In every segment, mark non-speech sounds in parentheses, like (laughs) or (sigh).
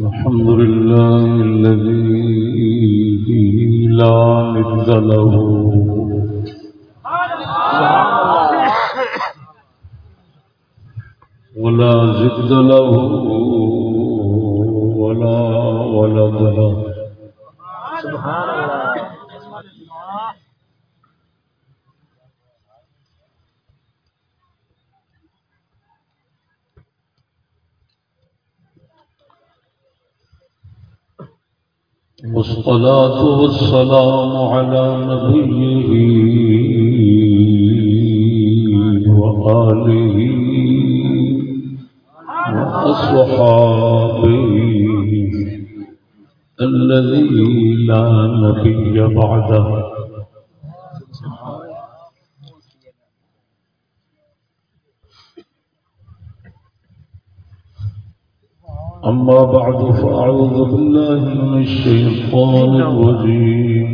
الحمد لله الذي لا ند له. ولا زد له ولا ولد له. سبحان الله. والصلاة والسلام على نبيه وآله وأصحابه الذي لا نبي بعده. أما بعد فأعوذ بالله من الشيطان الرجيم.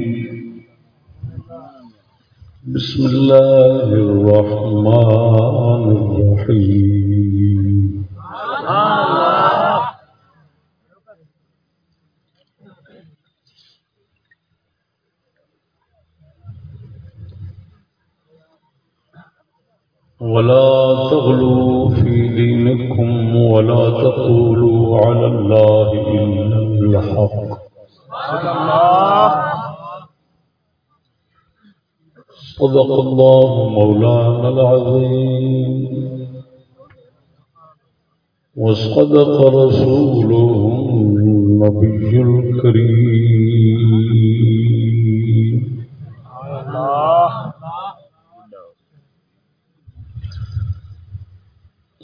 بسم الله الرحمن الرحيم. ولا تغلوا في دينكم ولا تقولوا على الله إلا الحق. صدق الله مولانا العظيم. وصدق رسوله النبي الكريم.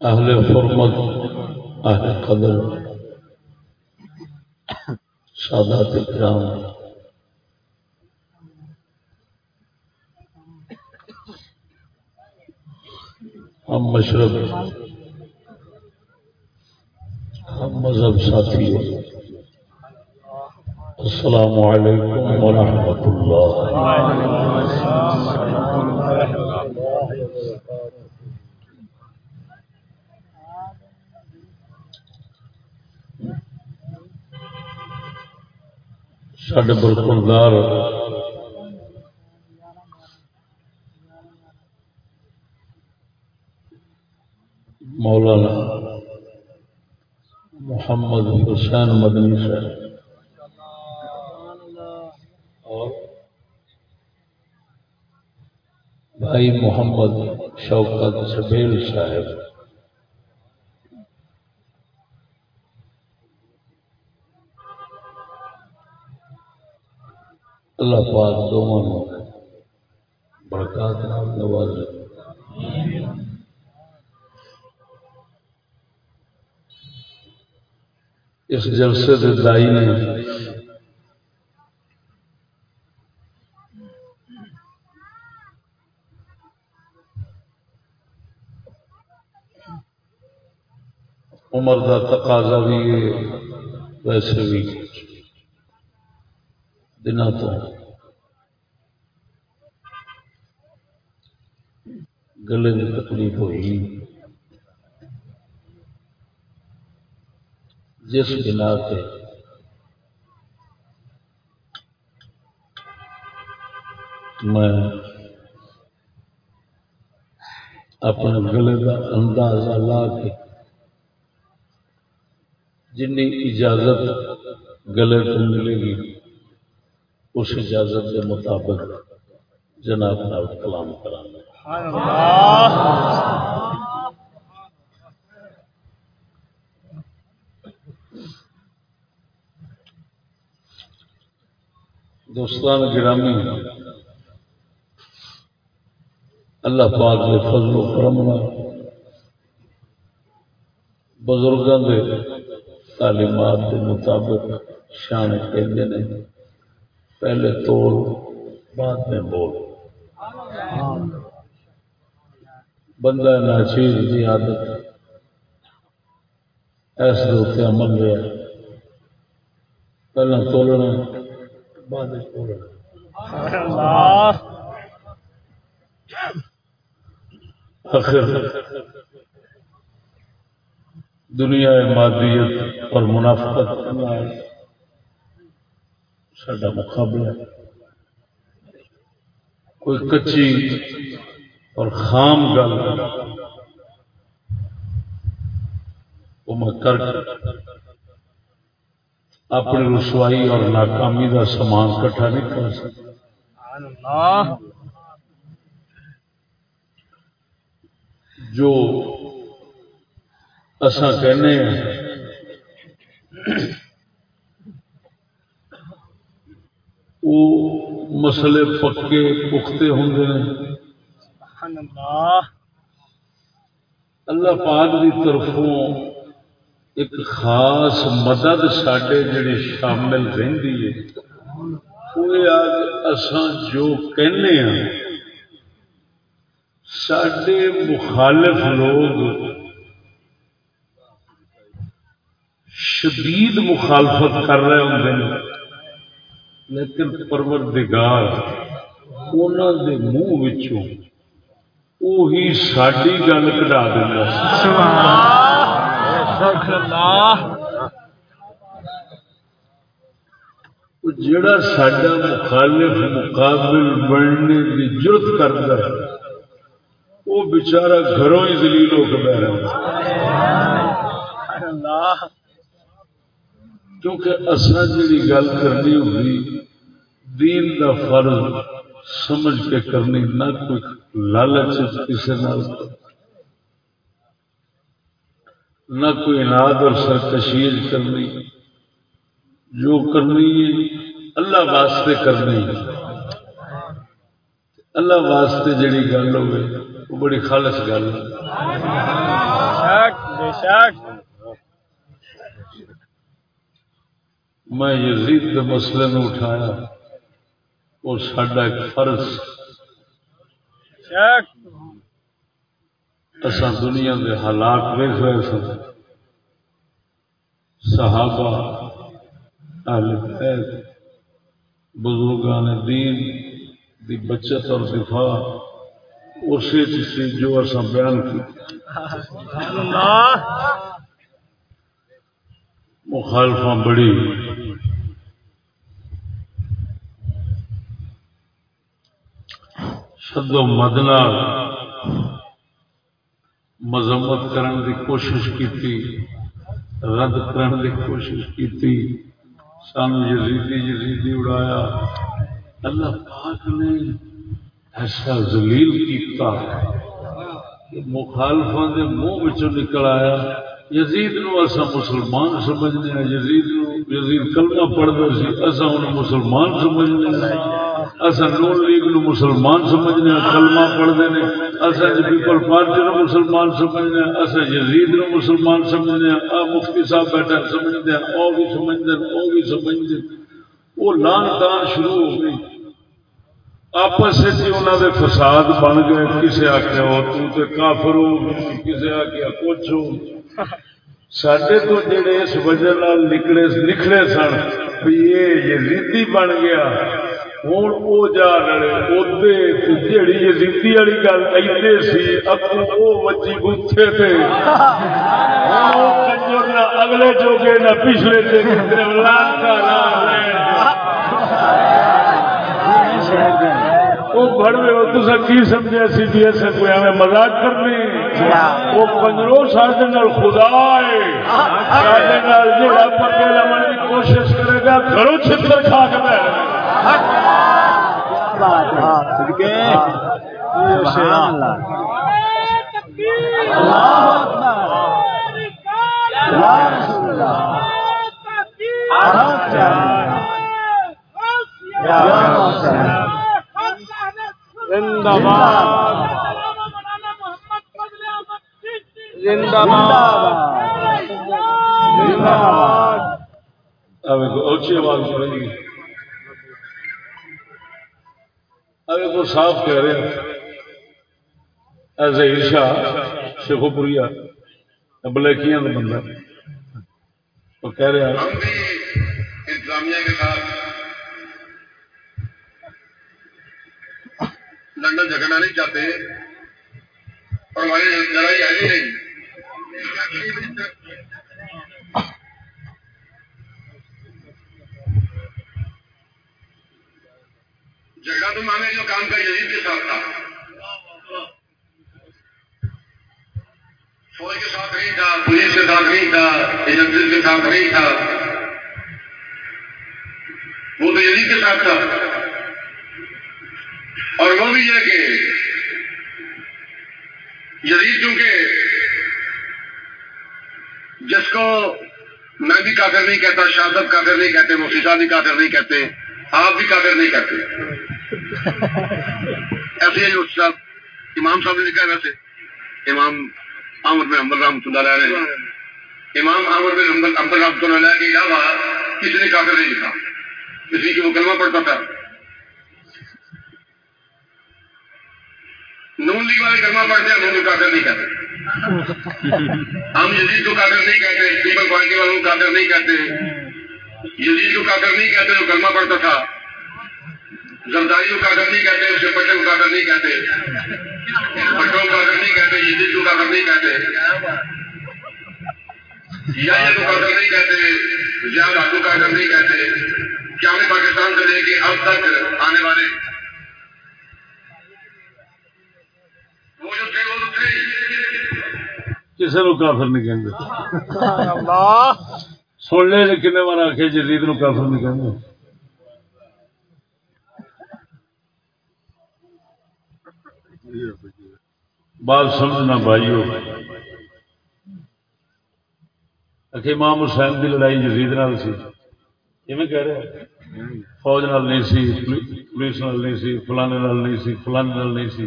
اہل فرمت اہل قدر، سادات کرام۔ ہم مشرق، ہم مذہب ساتھی السلام علیکم ورحمۃ اللہ۔ سڈے برخوردار مولانا محمد حسین مدنی صاحب اور بھائی محمد شوکت سبیل صاحب اللہ پاک دونوں برکات نواز اس جلسے کے دائی نے عمر کا تقاضا بھی ویسے بھی۔ دنوں تو گلے کی تکلیف ہوئی۔ جس بنا کے میں اپنے گلے کا اندازہ لا کے جن اجازت گلے کو ملے گی۔ اس اجازت کے مطابق جناب نال کلام کرانا۔ دوستان گرامی، اللہ پاک کے فضل و کرم بزرگوں کے تعلیمات کے مطابق شان کہتے ہیں پہلے توڑ بعد میں بول۔ بندہ ناچیز کی عادت۔ ایسے عمل رہا پہلے تولنا بعد بولنا۔ دنیا مادیت اور منافقت۔ سڈا مقابلہ کوئی کچی اور خام گل وہ میں کر اپنی رسوائی اور ناکامی کا سامان کٹھا نہیں کر سکتا۔ جو اساں کہنے ہیں وہ مسئلے پکے پختے ہوں اللہ۔ پاک کی طرفوں ایک خاص مدد سڈے جڑی شامل رہی ہے۔ وہ اساں جو کہنے ہیں سڈے مخالف لوگ شدید مخالفت کر رہے ہوں لیکن پروردگار انہوں دے منہ وہی ساری گل کٹا دینا جڑا سڈا مخالف مقابل بننے کی ضرورت کرتا ہے وہ بچارا گھروں ہی دلیل ہو کے بہ رہا کیونکہ اصل جی گل کرنی ہوگی دین کا فرض سمجھ کے کرنی، نہ کوئی لالچ کسی نہ کوئی اناد اور سرکشیز کرنی۔ جو کرنی ہے، اللہ واسطے کرنی۔ ہے اللہ واسطے جڑی گل ہوئے، وہ بڑی خالص گل ہے۔ میں یزید کے مسئلے میں اٹھایا وہ سڈا ایک فرض۔ اصا دنیا کے حالات ویس رہے سن۔ صحابہ اہل بیت بزرگان دین دی بچت اور دفاع اسی چیز جو اصا بیان کی مخالفہ بڑی۔ شد و مدنا مذمت کرن دی کوشش کی رد کرن دی کوشش کی سان یزیدی یزیدی اڑایا۔ اللہ پاک نے ایسا زلیل کیتا مخالفا دے منہ نکل آیا۔ یزید نو اصا مسلمان سمجھنے ہیں، یزید نو یزید کلمہ پڑھتا سی اصا ان مسلمان سمجھنے ہیں۔ اصا نون لیگ نو مسلمان سمجھنے ہیں، کلمہ پڑھتے ہیں۔ اصا جی پیپل پارٹی نو مسلمان سمجھنے ہیں اصا یزید نو مسلمان سمجھنے ہیں۔ آ مفتی صاحب بیٹھا سمجھتے ہیں، او بھی سمجھتے ہیں، او بھی سمجھتے وہ لان تان شروع ہو گئی۔ آپس انہوں دے فساد بن گئے کسی آخیا وہ کافر ہو کسی آخیا کچھ ہو سڈے تو جڑے اس وجہ نکلے نکلے سن بھی یہ یزیدی بن گیا ہوں وہ جا رہے ادے جیڑی یزیدی والی گل ادے سی اگوں وہ وجی بوتھے تھے اگلے چوکے نہ پچھلے وہ بڑے ہو تو کی سمجھا سی کوئی ہمیں مزاق کرنی؟ وہ پنجرو سارے خدا ہے۔ جڑا پکے لمن کی کوشش کرے گا گھروں چھتر کھا کے زندہ آواز سنیں کو صاف کہہ رہے ہیں ظہیر شاہ شیخو پوریا بلیکیاں بندہ وہ کہہ رہے ہیں اور ہماری لڑائی ایسی نہیں کہتا شادت کافر نہیں کہتے مفیسہ بھی کافر نہیں کہتے، آپ بھی کافر نہیں کہتے۔ ایسے ہی مفتی صاحب، امام صاحب نے لکھا ہے ویسے۔ امام عامر میں حمد رحمۃ اللہ علیہ امام عامر میں حمد حمد رحمۃ اللہ علیہ کے علاوہ کسی نے کافر نہیں لکھا۔ کسی کی وہ کلمہ پڑتا تھا۔ نون لیگ والے کلمہ پڑھتے ہیں نون کافر نہیں کہتے۔ ہم یزید کو کافر نہیں کہتے پیپل پارٹی والوں کو کافر نہیں کہتے۔ یزید کو کافر نہیں کہتے جو کلمہ پڑھتا تھا۔ زرداری کو کاغذ نہیں کہتے اسے پٹے کو کاغذ نہیں کہتے۔ پٹوں کو کاغذ نہیں کہتے، یزید کو کاغذ نہیں کہتے۔ یا کو کاغذ نہیں کہتے زیادہ کو کاغذ نہیں کہتے۔ کیا ہمیں پاکستان سے لے کے اب تک آنے والے؟ وہ جو کسی کو کافر نہیں کہیں گے سن لے کنے بار آخے جدید نو کافر نہیں کہیں گے بات سمجھنا بھائیو امام حسین کی لڑائی جزید نال سی کہہ رہے فوج نال نہیں سی پولیس نال نہیں سی فلانے نال نہیں سی فلانے نال نہیں سی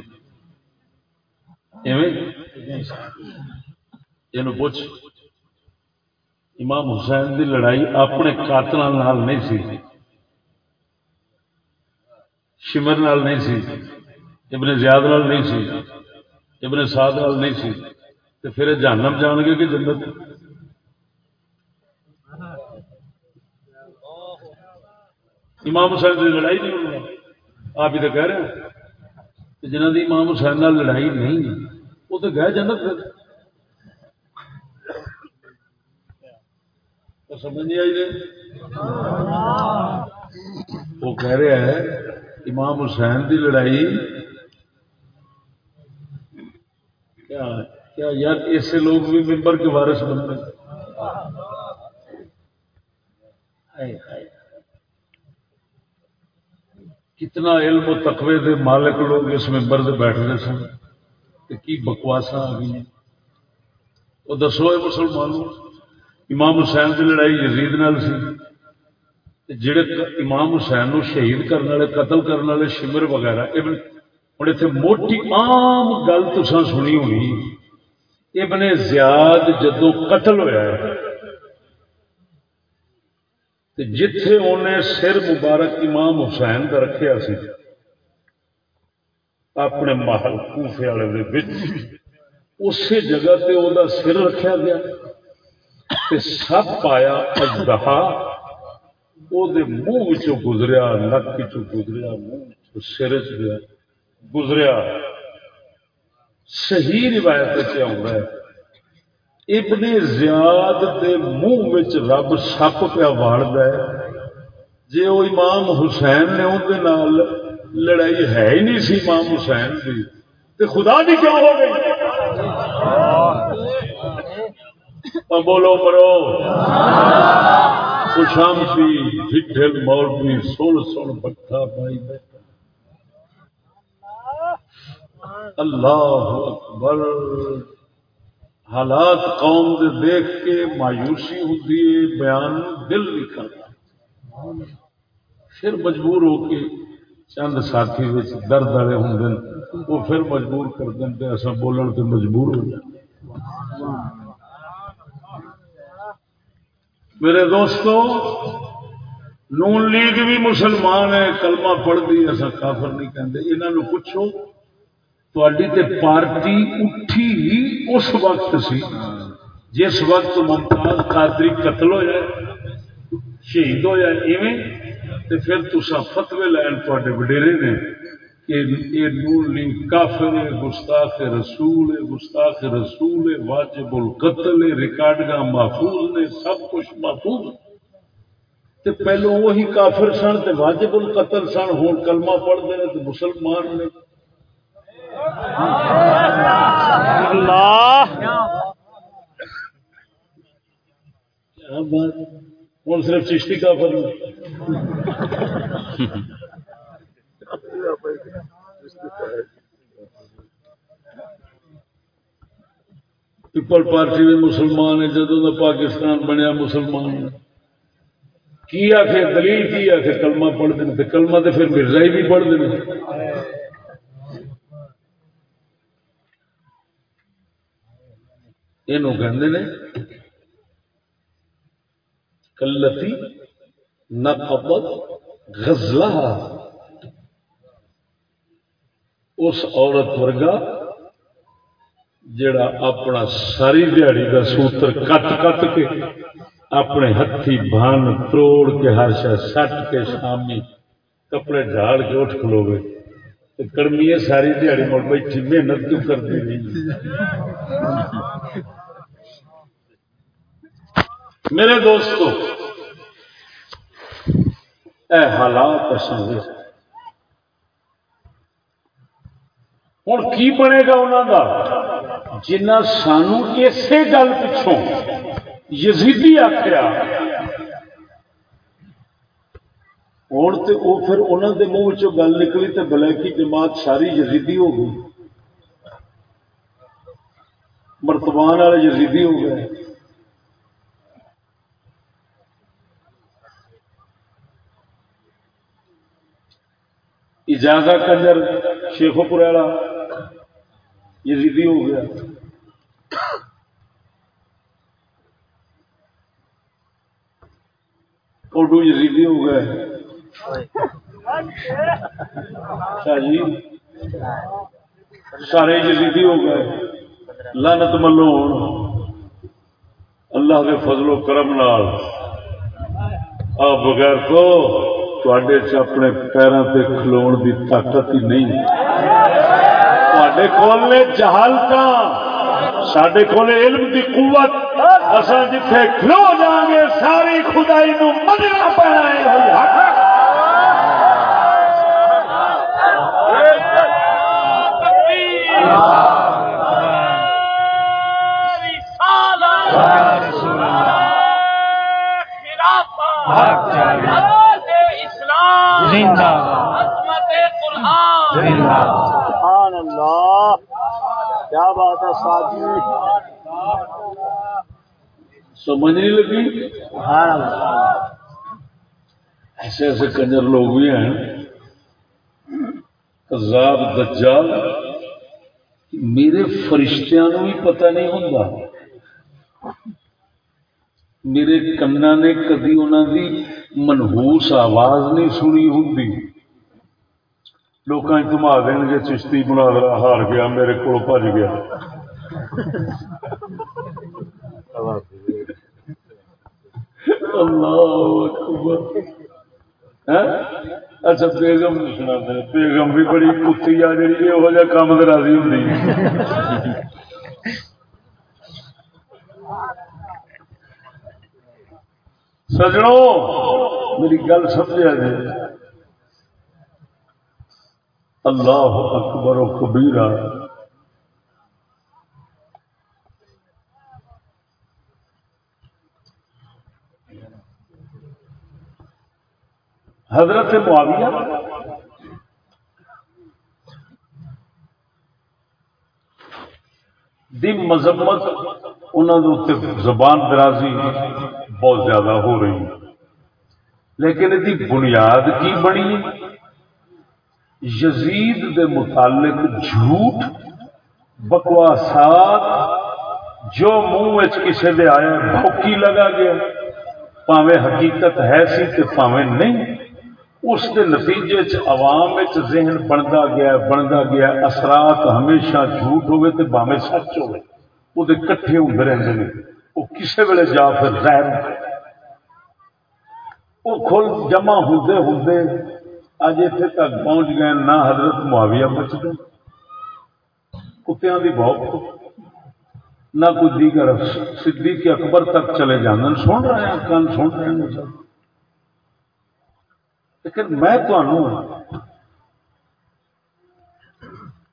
یہ پوچھ، امام حسین دی لڑائی اپنے قاتل نال نہیں سی۔ شمر نال نہیں سی، ابن زیاد نال نہیں سی، ابن سعد نال نہیں سی۔ تو پھر جہنم جان گے کہ جنت؟ امام حسین کی لڑائی نہیں آپ ہی تو کہہ رہے ہیں جنہ کی امام حسین نال لڑائی نہیں، وہ تو گئے جنت پھر۔ سمجھ نہیں آئی وہ کہہ رہے ہیں، امام حسین کی لڑائی، کیا کیا یار ایسے لوگ بھی ممبر کے وارث بن رہے کتنا علم و تقوی دے مالک لوگ اس ممبر سے بیٹھ رہے سن کی بکواسا آ گئی وہ دسو ہے مسلمانوں۔ امام حسین کی لڑائی یزید نال سی. جڑے امام حسین نو شہید کرنے والے، قتل کرنے والے، شمر وغیرہ ہوں اتنے موٹی عام گل تو سنی ہونی۔ ابن زیاد جدو قتل ہوا جتھے انہیں سر مبارک امام حسین کا رکھا سی، اپنے محل کوفے والے اسی جگہ تے وہ سر رکھا گیا۔ سب پایا اجدہا وہ منہ گزریا، نک گزریا، منہ سر چ گزریا صحیح روایت ہے ابن زیاد دے منہ رب سپ پیا واڑد ہے۔ جی وہ امام حسین نے اندر لڑائی ہے ہی نہیں سی امام حسین کی تو خدا بھی کیوں ہو گئی؟ بولو مرو۔ خوشام سی ڈھل مولوی سن سن بٹھا پائی بیٹھا اللہ اکبر۔ حالات قوم دے دیکھ کے مایوسی ہوتی ہے، بیان دل نہیں کرتا۔ پھر مجبور ہو کے چند ساتھی درد والے ہوں وہ پھر مجبور کر دیں ایسا بولن پہ مجبور ہو جائے میرے دوستو، نون لیگ بھی مسلمان ہے کلمہ پڑھ دی، ایسا کافر نہیں کہتے یہاں پوچھو تھی پارٹی اٹھی ہی اس وقت سی۔ جس وقت ممتاز قادری قتل ہو جائے شہید ہو جائے ایویں۔ تو پھر تصا فتوے لین تے وڈیرے نے۔ کہ یہ نور لیگ کافر گستاخ رسول گستاخ رسول واجب القتل ریکارڈ محفوظ نے سب کچھ محفوظ۔ تے پہلو وہی کافر سن تے واجب القتل سن ہوں کلمہ پڑھتے ہیں تو مسلمان نے۔ اللہ۔ ہوں صرف چشتی کا فر (laughs) پیپل پارٹی بھی مسلمان ہے جدو کا پاکستان بنیا مسلمان کی آخر دلیل کی آخر کلمہ پڑھتے ہیں کلمہ تو پھر مرزا ہی بھی پڑھتے ہیں یہ کلتی نقبت غزلہ۔ اس عورت ورگا جڑا اپنا ساری دیہڑی کا سوتر کٹ کٹ کے اپنے ہاتھی بان تروڑ کے ہر شا سٹ کے شامی کپڑے جھاڑ کے اٹھ کھلو گے کڑمی ساری دیہڑی مڑ بیٹھی محنت کیوں کرتی رہی میرے دوستو، اے حالات ہوں کی بنے گا انہوں کا جنہ سانو اسی گل پچھوں یزیدی آخیا ہوں تو وہ پھر انہوں کے منہ گل نکلی تو بلیکی جماعت ساری یزیدی ہو گئی۔ مرتبان والے یزیدی ہو گئے۔ اجازہ کنجر شیخوپور والا۔ یزیدی ہو گیا۔ اردو یزیدی ہو گئے شاہ جی سارے یزیدی ہو گئے۔ لانت ملو اللہ کے فضل و کرم نال۔ آپ بغیر تو اپنے پیروں سے کھلو کی طاقت ہی نہیں۔ تے کول جہالت سڈے کول علم کی قوت۔ اصل جتھے کھلو جاؤں گے ساری خدائی نو مننا پڑنا سبحان اللہ۔ کیا بات ہے سادی سمجھ نہیں لگی؟ ایسے ایسے کنجر لوگ بھی ہیں۔ کذاب دجال میرے فرشتیاں بھی پتہ نہیں ہوتا میرے کنا نے کدی انہوں کی منہوس آواز نہیں سنی ہوں لوگ گھما دیں گے چشتی بنا ہار گیا میرے کو بج گیا۔ ہاں؟ اچھا بیگم سنا بیگم بھی بڑی کتی آ جی یہ جہ کام تو راضی ہوں سجڑوں میری گل سمجھا جائے اللہ اکبر و کبیرہ۔ حضرت معاویہ۔ دی مذمت انہوں نے زبان درازی بہت زیادہ ہو رہی۔ لیکن یہ بنیاد کی بنی؟ یزید دے متعلق جھوٹ بکواسات جو منہ کسی دے آیا بھوکی لگا گیا۔ پاوے حقیقت ہے سی تے پاوے نہیں۔ اس کے نتیجے عوام ذہن بنتا گیا بنتا گیا۔ اثرات ہمیشہ جھوٹ ہوئے تے باوے سچ ہوئے۔ وہ کٹھے ہوتے رہتے ہیں وہ کسی ویلے جا پھر ظاہر وہ کھل جمع ہوتے ہوتے اج اتنے تک پہنچ گئے نہ حضرت معاویہ بچتے کتوں کی بہت نہ کوئی دیگر صدیق اکبر تک چلے جانے سن رہے ہیں کن سن رہے ہیں سب لیکن میں تمہوں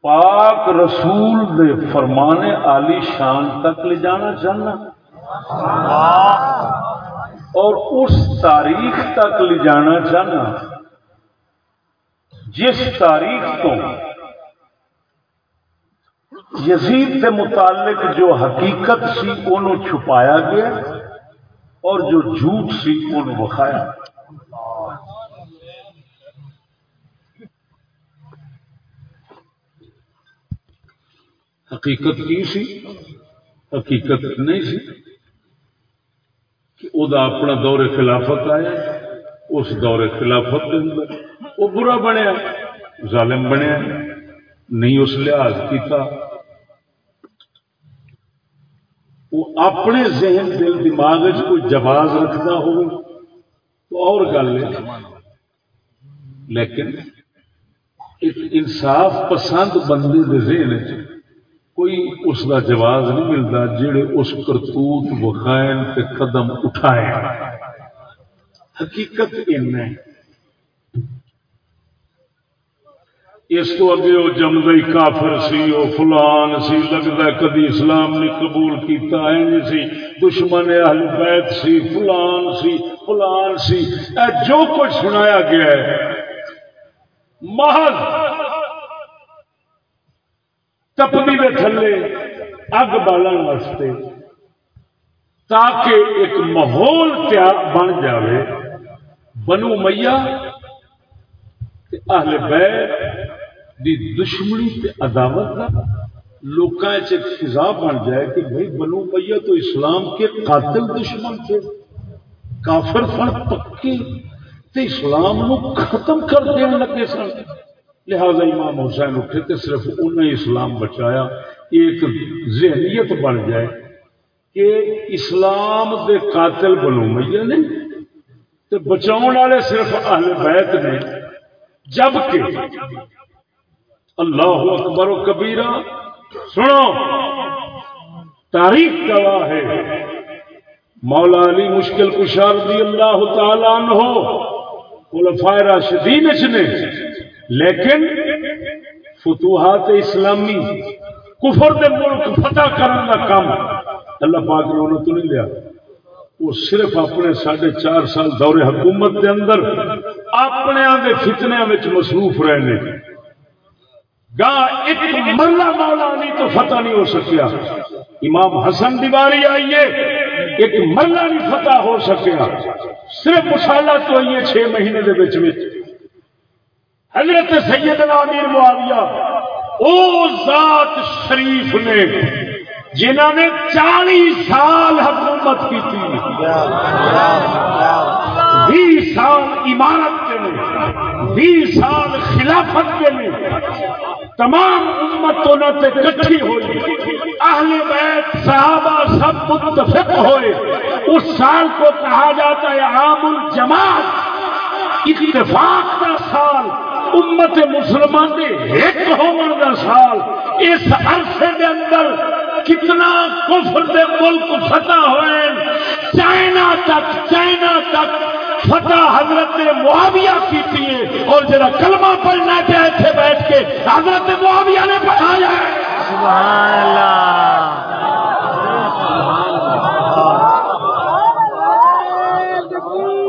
پاک رسول دے فرمانے عالی شان تک لے جانا چاہنا اور اس تاریخ تک لے جانا چاہنا جس تاریخ کو یزید کے متعلق جو حقیقت سی انہوں چھپایا گیا اور جو جھوٹ سی انہوں بخایا حقیقت کی سی؟ حقیقت نہیں سی کہ وہ اپنا دور خلافت آیا۔ اس دور خلافت کے اندر۔ وہ برا بنیا، ظالم بنیا، نہیں اس لحاظ کیتا۔ وہ اپنے ذہن، دل، دماغ کوئی جواز رکھتا ہو، تو اور گل ہے۔ لیکن ایک انصاف پسند بندے کے ذہن کوئی اس کا جواز نہیں ملتا جڑے اس کرتوت وخائن کے قدم اٹھائے۔ حقیقت ان اس کو اگے وہ جمدئی کافر سی، وہ فلان سی، لگتا کدی اسلام نے قبول کیتا ہے سی۔ دشمن اہل بیت سی، فلان سی فلان سی۔ اے جو کچھ سنایا گیا ہے، محض تپنی کے تھلے، اگ بالن واسطے، تاکہ ایک ماحول بن جاوے۔ بنو میاں اہل بیت دی دشمنی تے عداوت کا لوکاں ایک فضا بن جائے کہ بھائی بنو میاں تو اسلام کے قاتل دشمن تھے، کافر فن پکے تے اسلام نو ختم کر دین لگے سن۔ لہذا امام حسین اٹھے تے صرف انہیں اسلام بچایا۔ ایک ذہنیت بن جائے کہ اسلام دے قاتل بنو میاں نے تے بچاؤ والے صرف اہل بیت نے، جبکہ اللہ اکبر و کبیرہ، سنو، تاریخ گواہ ہے۔ مولا علی مشکل کشار دی اللہ تعالیٰ عنہ خلفائے راشدین نے۔ لیکن فتوحات اسلامی، کفر دے ملک فتح کرنے کا کام اللہ پاک نے انہوں تو نہیں لیا۔ وہ صرف اپنے ساڑھے چار سال دور حکومت کے اندر اپنے آدھے فتنیا مصروف رہنے گاہ ایک مرلہ مولا نہیں تو فتح نہیں ہو سکیا۔ امام حسن دیواری آئیے ایک مرلہ نہیں فتح ہو سکیا۔ صرف مسالہ تو آئیے چھ مہینے دے بچ میں حضرت سیدنا امیر معاویہ، او ذات شریف نے جنہوں نے چالیس سال حکومت کی تھی بیس سال عمارت کے لیے، بیس سال خلافت کے لیے۔ تمام امتوں نے کٹھی ہوئی۔ اہل بیت، صحابہ سب متفق ہوئے۔ اس سال کو کہا جاتا ہے عام الجماعت۔ اتفاق کا سال، امت مسلمان کے ایک ہونے کا سال۔ اس عرصے کے اندر کتنا کفر دے ملک فتح ہوئے۔ چائنا تک چائنا تک فتح حضرت معاویہ کی تھی۔ اور جرا کلمہ پڑھنا پہ اتنے بیٹھ کے حضرت معاویہ نے پڑھایا۔ سبحان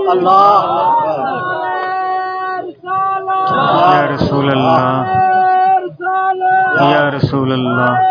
اللہ۔ یا رسول اللہ۔ یا رسول اللہ۔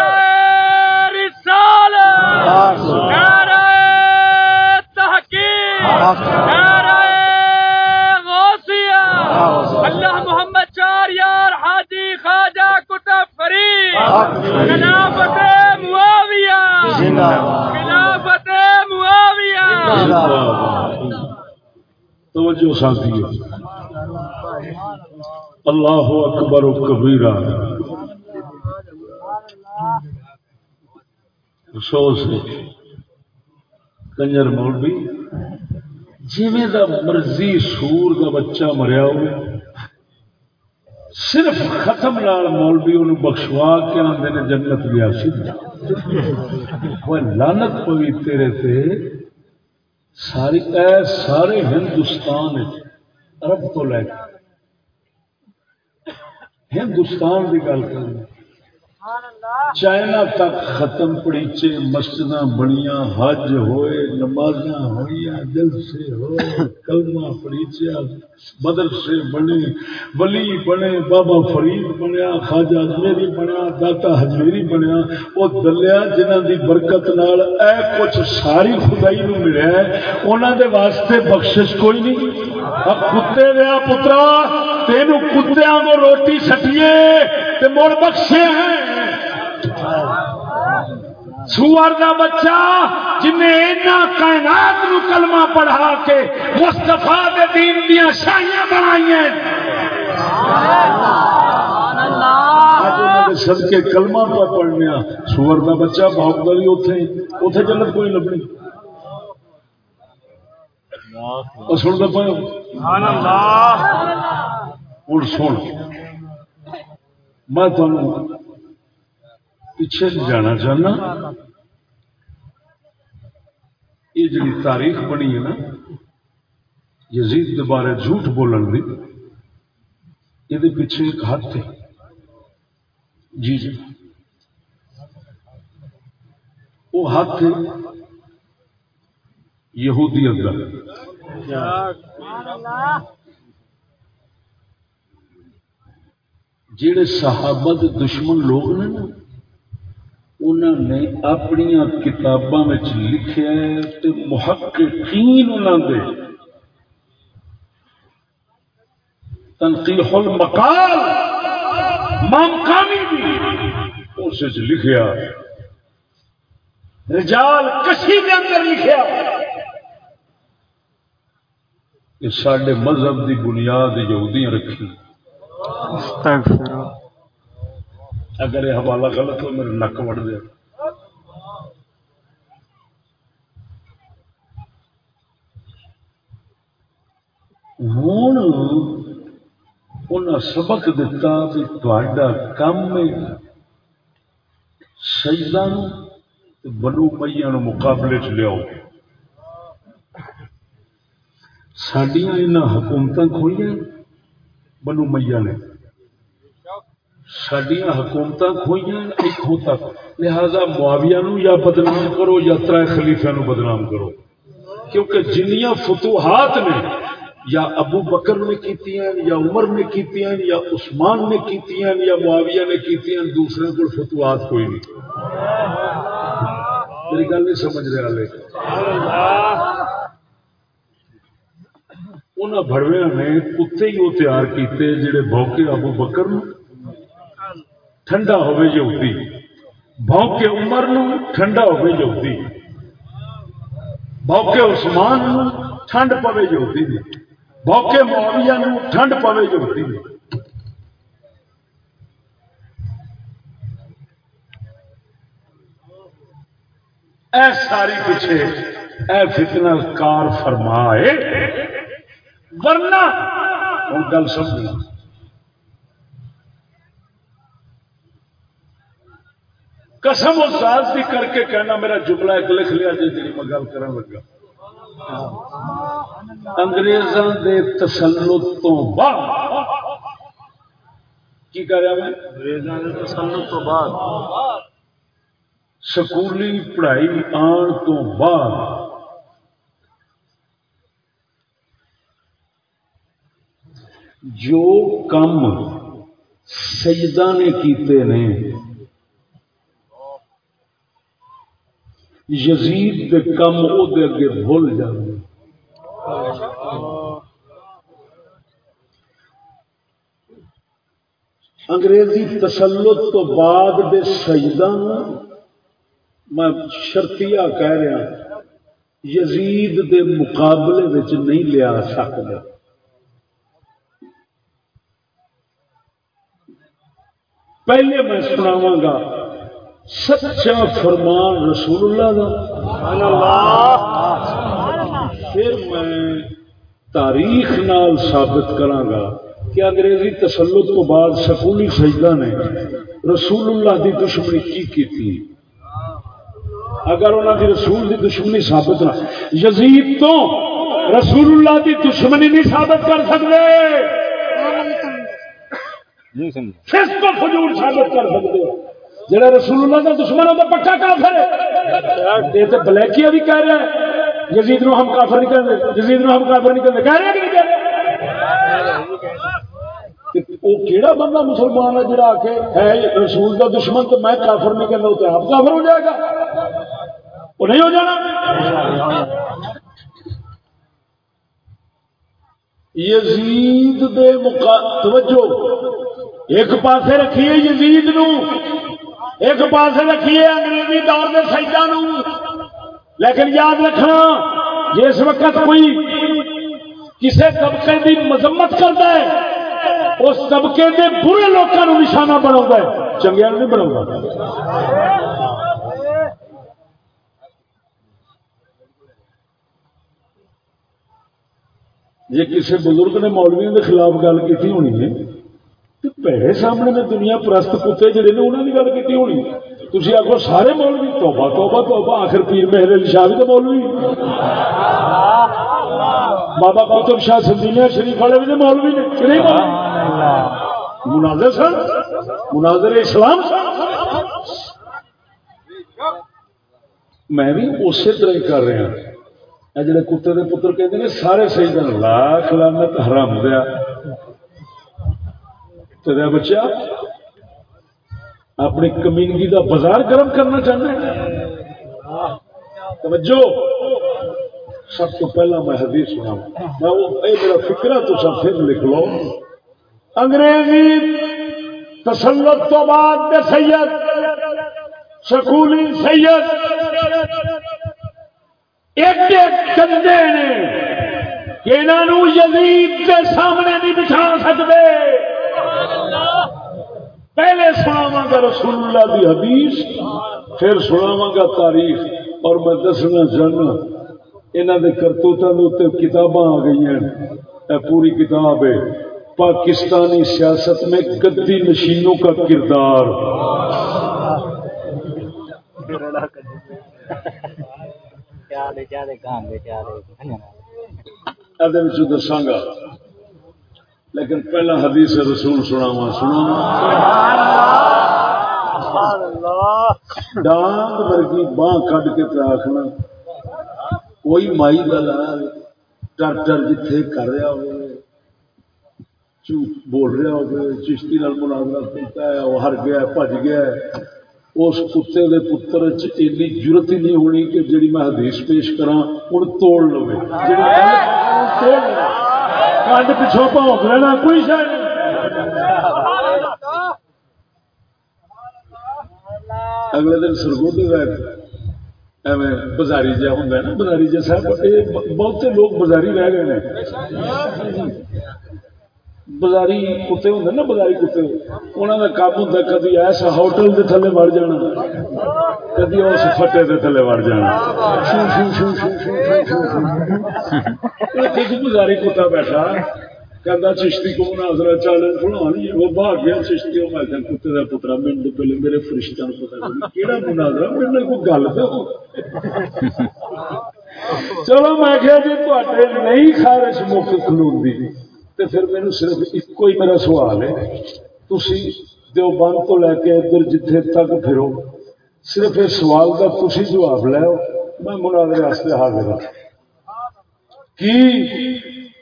خلافت معاویہ! خلافت معاویہ! توجہ ساتھی اللہ اکبر و کبیرہ! افسوس ہے کنجر مولوی جویں دا مرضی سور دا بچہ مریا ہو صرف ختم لال مولوی ان بخشوا کے آدھے نے جنت لیا سیدھا۔ لانت پوی تیرے تے، ساری اے سارے ہندوستان عرب تو لے کے۔ ہندوستان کی گل کریں چائنا تک ختم پڑیچے مسجد بنیا حج ہوئے نماز ہوئی جلسے ہوئے کلمہ پڑیچیا مدرسے بنے، ولی بنے، بابا فرید بنیا، خواجہ اجمیری بنیا، داتا ہجمیری بنیا، وہ دلیا جنہ دی برکت نال اے کچھ ساری خدائی نو ملیا انہوں دے واسطے بخشش کوئی نہیں۔ کتے دیا پترا، تینوں کتیاں کو روٹی سٹیے تے مڑ بخشے ہیں۔ سور کا بچہ جن کائنات نو کلمہ پڑھا کے مستفا دین دیا شاہیاں بنائی سد کے کلمہ پڑھنے سور کا بچہ بہت گلی اتے اتے جنت کوئی لبنی۔ سن پہ ہوں سن میں پیچھے جانا چاہنا یہ جی تاریخ بنی ہے نا یزید کے بارے جھوٹ بولن کی یہ پیچھے ایک ہاتھ ہے جی جی وہ ہاتھ یہودی اندر۔ جڑے صحابت دشمن لوگ نے نا انہوں نے اپنی کتاباں لکھا ہے محققین انہوں نے تنقیح المقال مامکانی بھی اس لکھیا۔ رجال کشی کے اندر لکھیا۔ یہ سارے مذہب دی بنیاد یہودیاں رکھی اگر یہ حوالہ غلط ہو میرے نک وڑ دیا ہوں ان سبق دتا بھی تا کم شہیدان بنو مئیا مقابلے چ لیا سڈیا ان حکومت کھوئی بنو مئیا نے سڈیا حکومت کھوئی اتوں تک لہذا معاویہ نو یا بدنام کرو یا تر خلیفہ نو بدنام کرو کیونکہ جنیاں فتوحات نے یا ابو بکر نے کی یا عمر نے کی یا عثمان نے کی یا معاویہ نے کی دوسرے کو فتوحات کوئی نہیں میری گل نہیں سمجھ رہے والے انہوں بڑویا نے کتے ہی وہ تیار کیتے جڑے بوکے ابو بکر نو ٹھنڈا ہوئے یہودی بھوکے عمر نو ٹھنڈا ہوئے یہودی بھوکے عثمان نو ٹھنڈ پوے یہودی نے بھوکے معاویہ نو ٹھنڈ پوے یہودی نے اے ساری پیچھے اے فتنہ کار فرمائے ورنہ گل سمجھنا قسم و ذات بھی کر کے کہنا میرا جملہ ایک لکھ لیا جی جی میں گل کر لگا۔ انگریزوں دے تسلط تو بعد۔ کی کر رہا میں؟ انگریزوں دے تسلط تو بعد۔ سکولی پڑھائی آن تو بعد۔ جو کم سجدہ نے کیتے نے۔ یزید دے کم او دے اگے بھول جاندے۔ انگریزی تسلط تو بعد دے شہیدان میں شرطیا کہہ رہا یزید دے مقابلے وچ نہیں لیا سکتا پہلے میں سناواں گا، سچا فرمان رسول اللہ دا۔ پھر میں تاریخ نال ثابت گا کہ انگریزی تسلط تو بعد سکولی سجدہ نے رسول اللہ دی دشمنی کی کی تھی اگر انہوں کی رسول دی دشمنی ثابت نہ، یزید تو رسول اللہ دی دشمنی نہیں ثابت کر سکتے۔ جی، کو فجور ثابت کر سکتے جڑا رسول اللہ کا دشمن ہوتا پکا کافر ہے۔ یہ تو بلیکیا بھی کہہ رہے ہیں۔ یزید نو ہم کافر نہیں کرتے یزید نو ہم کافر نہیں کرتے کہہ رہے کہ نہیں کہہ رہے؟ وہ کہڑا بندہ مسلمان ہے جڑا آ کے ہے رسول کا دشمن تو میں کافر نہیں کرنا تو آپ کافر ہو جائے گا۔ وہ نہیں ہو جانا۔ یزید دے مقا... توجہ۔ ایک پاسے رکھیے یزید نو، ایک پاسے رکھیے انگریزی دور کے سائڈا نو۔ لیکن یاد رکھنا، جس وقت کوئی کسی طبقے کی مذمت کرتا ہے، اس طبقے کے برے لوگوں نشانہ بنا چنگیا نہیں بنا جی کسی بزرگ نے مولویوں کے خلاف گل کی ہونی ہے پیڑے سامنے میں دنیا پرست کتے جڑے نے انہوں نے گل کی ہونی۔ تھی آخو سارے مولوی، توبہ توبہ توبہ، آخر پیر مہر علی شاہ بھی تو مولوی۔ بابا قطب شاہ سندینیا شریف والے بھی تو مولوی نے۔ مناظر سن؟ مناظر اسلام میں بھی اسی طرح کر رہا۔ ہوں جڑے کتے کے پتر کہتے ہیں سارے صحیح دن لاکھ لانت حرام دیا۔ تیرا بچہ اپنی کمینگی کا بازار گرم کرنا چاہنا توجہ۔ سب تو پہلا میں حدیث سنا میں وہ میرا فکرہ تو سب پھر لکھ لو۔ انگریزی تسلط تو بعد میں سید، سکولی سید۔ ایک ایک کندے نے کہ انہوں یزید کے سامنے نہیں بچھا سکتے پہلے سناوا گا رسول اللہ کی حدیث پھر سناوا گا تاریخ اور میں دسنا چاہنا یہاں کے کرتوتوں کے کتاباں آ گئی ہیں۔ پوری کتاب ہے۔ پاکستانی سیاست میں گدی نشینوں کا کردار۔ دساگا لیکن پہلا حدیث رسول سنا سنا ڈانگ ورگی باں کڈ کے آخنا کوئی مائی گل ڈر ڈر جتھے کر رہا ہو بول رہا ہو چشتی نال مناظرہ کرتا ہے وہ ہر گیا بج گیا اس کتے دے پتر چی ضرورت ہی نہیں ہونی کہ جی میں حدیث پیش کرا ان توڑ لو توڑ لو کنڈ پچھوں پونک لینا کوئی شاید اگلے دن سرگوٹی ایویں بازاری جہا ہوں نا بازاری جہ صاحب بہتے لوگ بازاری رہ گئے ہیں بازاری کتے ہوں نا بازاری کتے۔ انہوں کا کام ہوں کدی ایسا ہوٹل کے تھلے وڑ جانا، کدی اس فٹے کے تھلے وڑ جانا۔ بازاری کتا بیٹھا چشتی کو سنا وہ بھاگ گیا چشتی میں کتے کا پترا منٹ پہلے میرے فرشتہ پتا کہڑا مناظرہ؟ میرے کوئی گل تو چلو میں جی تے نہیں خارش مک قانون دی تو پھر میرے صرف ایک ہی میرا سوال ہے۔ تھی دیوبند تو لے کے ادھر جتھے تک پھرو، صرف اس سوال کا تھی جواب لو میں مناظرے واسطے حاضر ہوں کی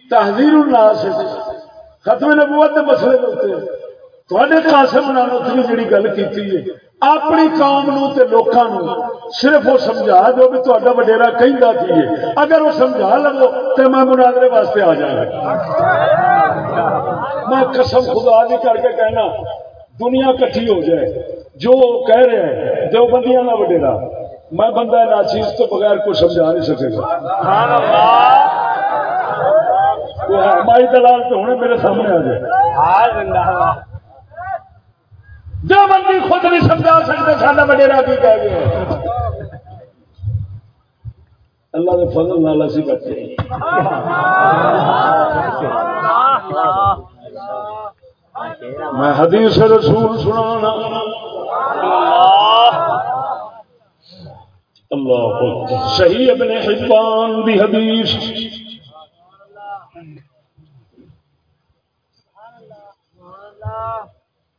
تحزیر الناس ختم نبوت کے مسئلے ہوتے ہیں تے قاسم نانوت نے جڑی گل کی اپنی قوم نو تے لوکاں نو صرف وہ سمجھا دو بھی تا وڈیرا کہہ کی اگر وہ سمجھا لگو تو میں مناظرے واسطے آ جائیں میں قسم خدا نہیں کر کے کہنا، دنیا کٹھی ہو جائے۔ جو کہہ رہے ہیں دو بندیاں نہ وڈیرا۔ میں بندہ ناچیز تو بغیر کوئی سمجھا نہیں سکے گا۔ ہماری دلال تو ہونے میرے سامنے آ جائے۔ جو خود نہیں سمجھا سکتے ساڈا وڈیرا کی کہہ گئے۔ اللہ کے فضل نال اسی بچے میں حدیث رسول سنانا۔ اللہ صحیح ابن حبان دی حدیث۔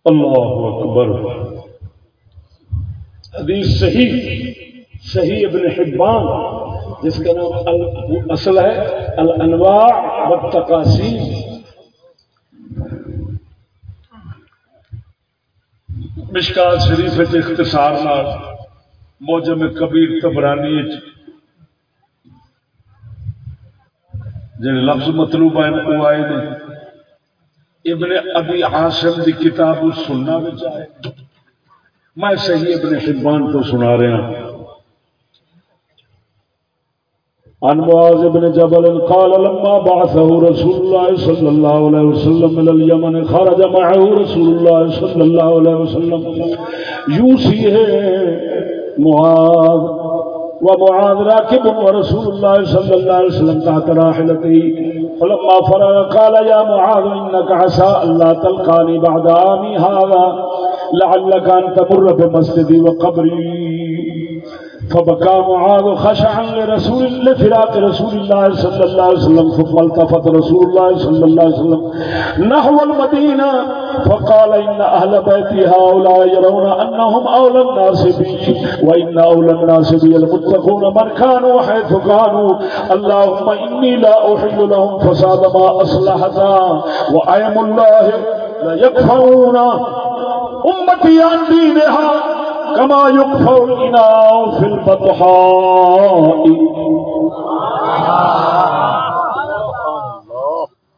اللہ اکبر۔ حدیث صحیح صحیح ابن حبان، جس کا نام اصل ہے، الانواع والتقاسیم۔ مشکال شریف اختصار نال، موجم کبیر تبرانی جن لفظ مطلوب ہیں، وہ آئے نے۔ ابن ابی عاصم دی کتاب سننا آئے۔ میں صحیح ابن حبان تو سنا رہا ہوں۔ عن معاذ بن جبل قال لما بعثه رسول الله صلى الله عليه وسلم الى اليمن، خرج معه رسول الله صلى الله عليه وسلم يوصيه معاذ ومعاذ راكب ورسول الله صلى الله عليه وسلم تحت راحلته فلما فرغ قال يا معاذ إنك عسى ألا تلقاني بعد عامي هذا لعلك أن تمر بمسجدي وقبري. فبكى معاذ خشعا لرسول لفراق رسول الله صلى الله عليه وسلم، ثم التفت رسول الله صلى الله عليه وسلم نحو المدينة، فقال إن أهل بيتي هؤلاء يرون أنهم أولى الناس بي، وإن أولى الناس بي المتقون من كانوا حيث كانوا. اللهم إني لا أحل لهم فساد ما أصلحتا، وأيم الله لا يكفرون. أمتي عن دينها کما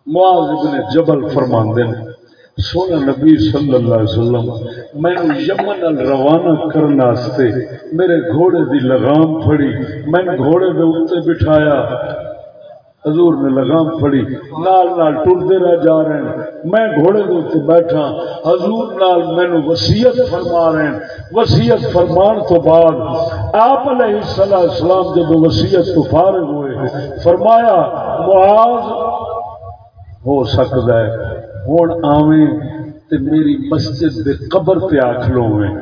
معاذ ابن جبل فرماندے سونا نبی صلی اللہ علیہ وسلم، میں یمن روانہ کرنے میرے گھوڑے دی لگام پھڑی، میں گھوڑے دے اتنے بٹھایا حضور نے لگام پھڑی، نال نال ٹرتے رہ جا رہے ہیں۔ میں گھوڑے کے اتنے بیٹھا، حضور نال مینو وسیعت فرما رہے ہیں۔ وسیعت فرمان تو بعد آپ علیہ السلام اسلام جب وسیعت تو فارغ ہوئے، فرمایا، معاذ ہو سکتا ہے۔ ہوں آویں تے میری مسجد دے قبر تے آ کھلویں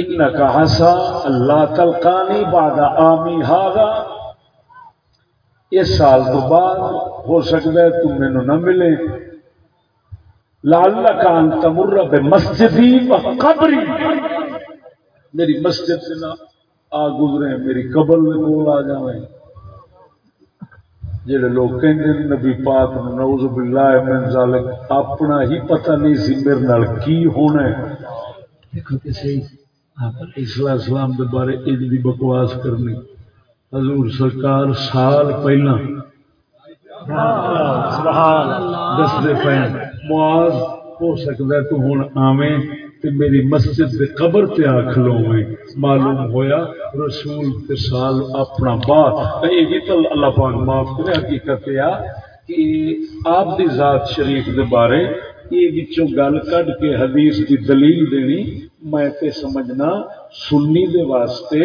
ان کا ہسا اللہ تلکانی بعد آمی ہاگا اس سال تو بعد ہو سکتا ہے تم مینو نہ ملے. لال کان تمر بے مسجدی و قبری میری مسجد سے نہ آ گزرے، میری قبر میں کول آ جائیں. جڑے لوگ کہیں نبی پاک، نعوذ باللہ من ذالک، اپنا ہی پتہ نہیں سی میرے نال کی ہونا ہے. دیکھو کہ صحیح اسلام اسلام کے بارے دی بکواس کرنی۔ حضور سرکار سال پہلا دستے پہ معاذ ہو سکتا ہے تو ہوں آویں تے میری مسجد دے قبر تے آ کھلویں معلوم ہویا رسول تے سال اپنا بات یہ بھی تو اللہ پاک معاف کرے حقیقت ہے کہ آپ دی ذات شریف دے بارے یہ گل کڈ کے حدیث کی دلیل دینی۔ میں تے سمجھنا سنی دے واسطے،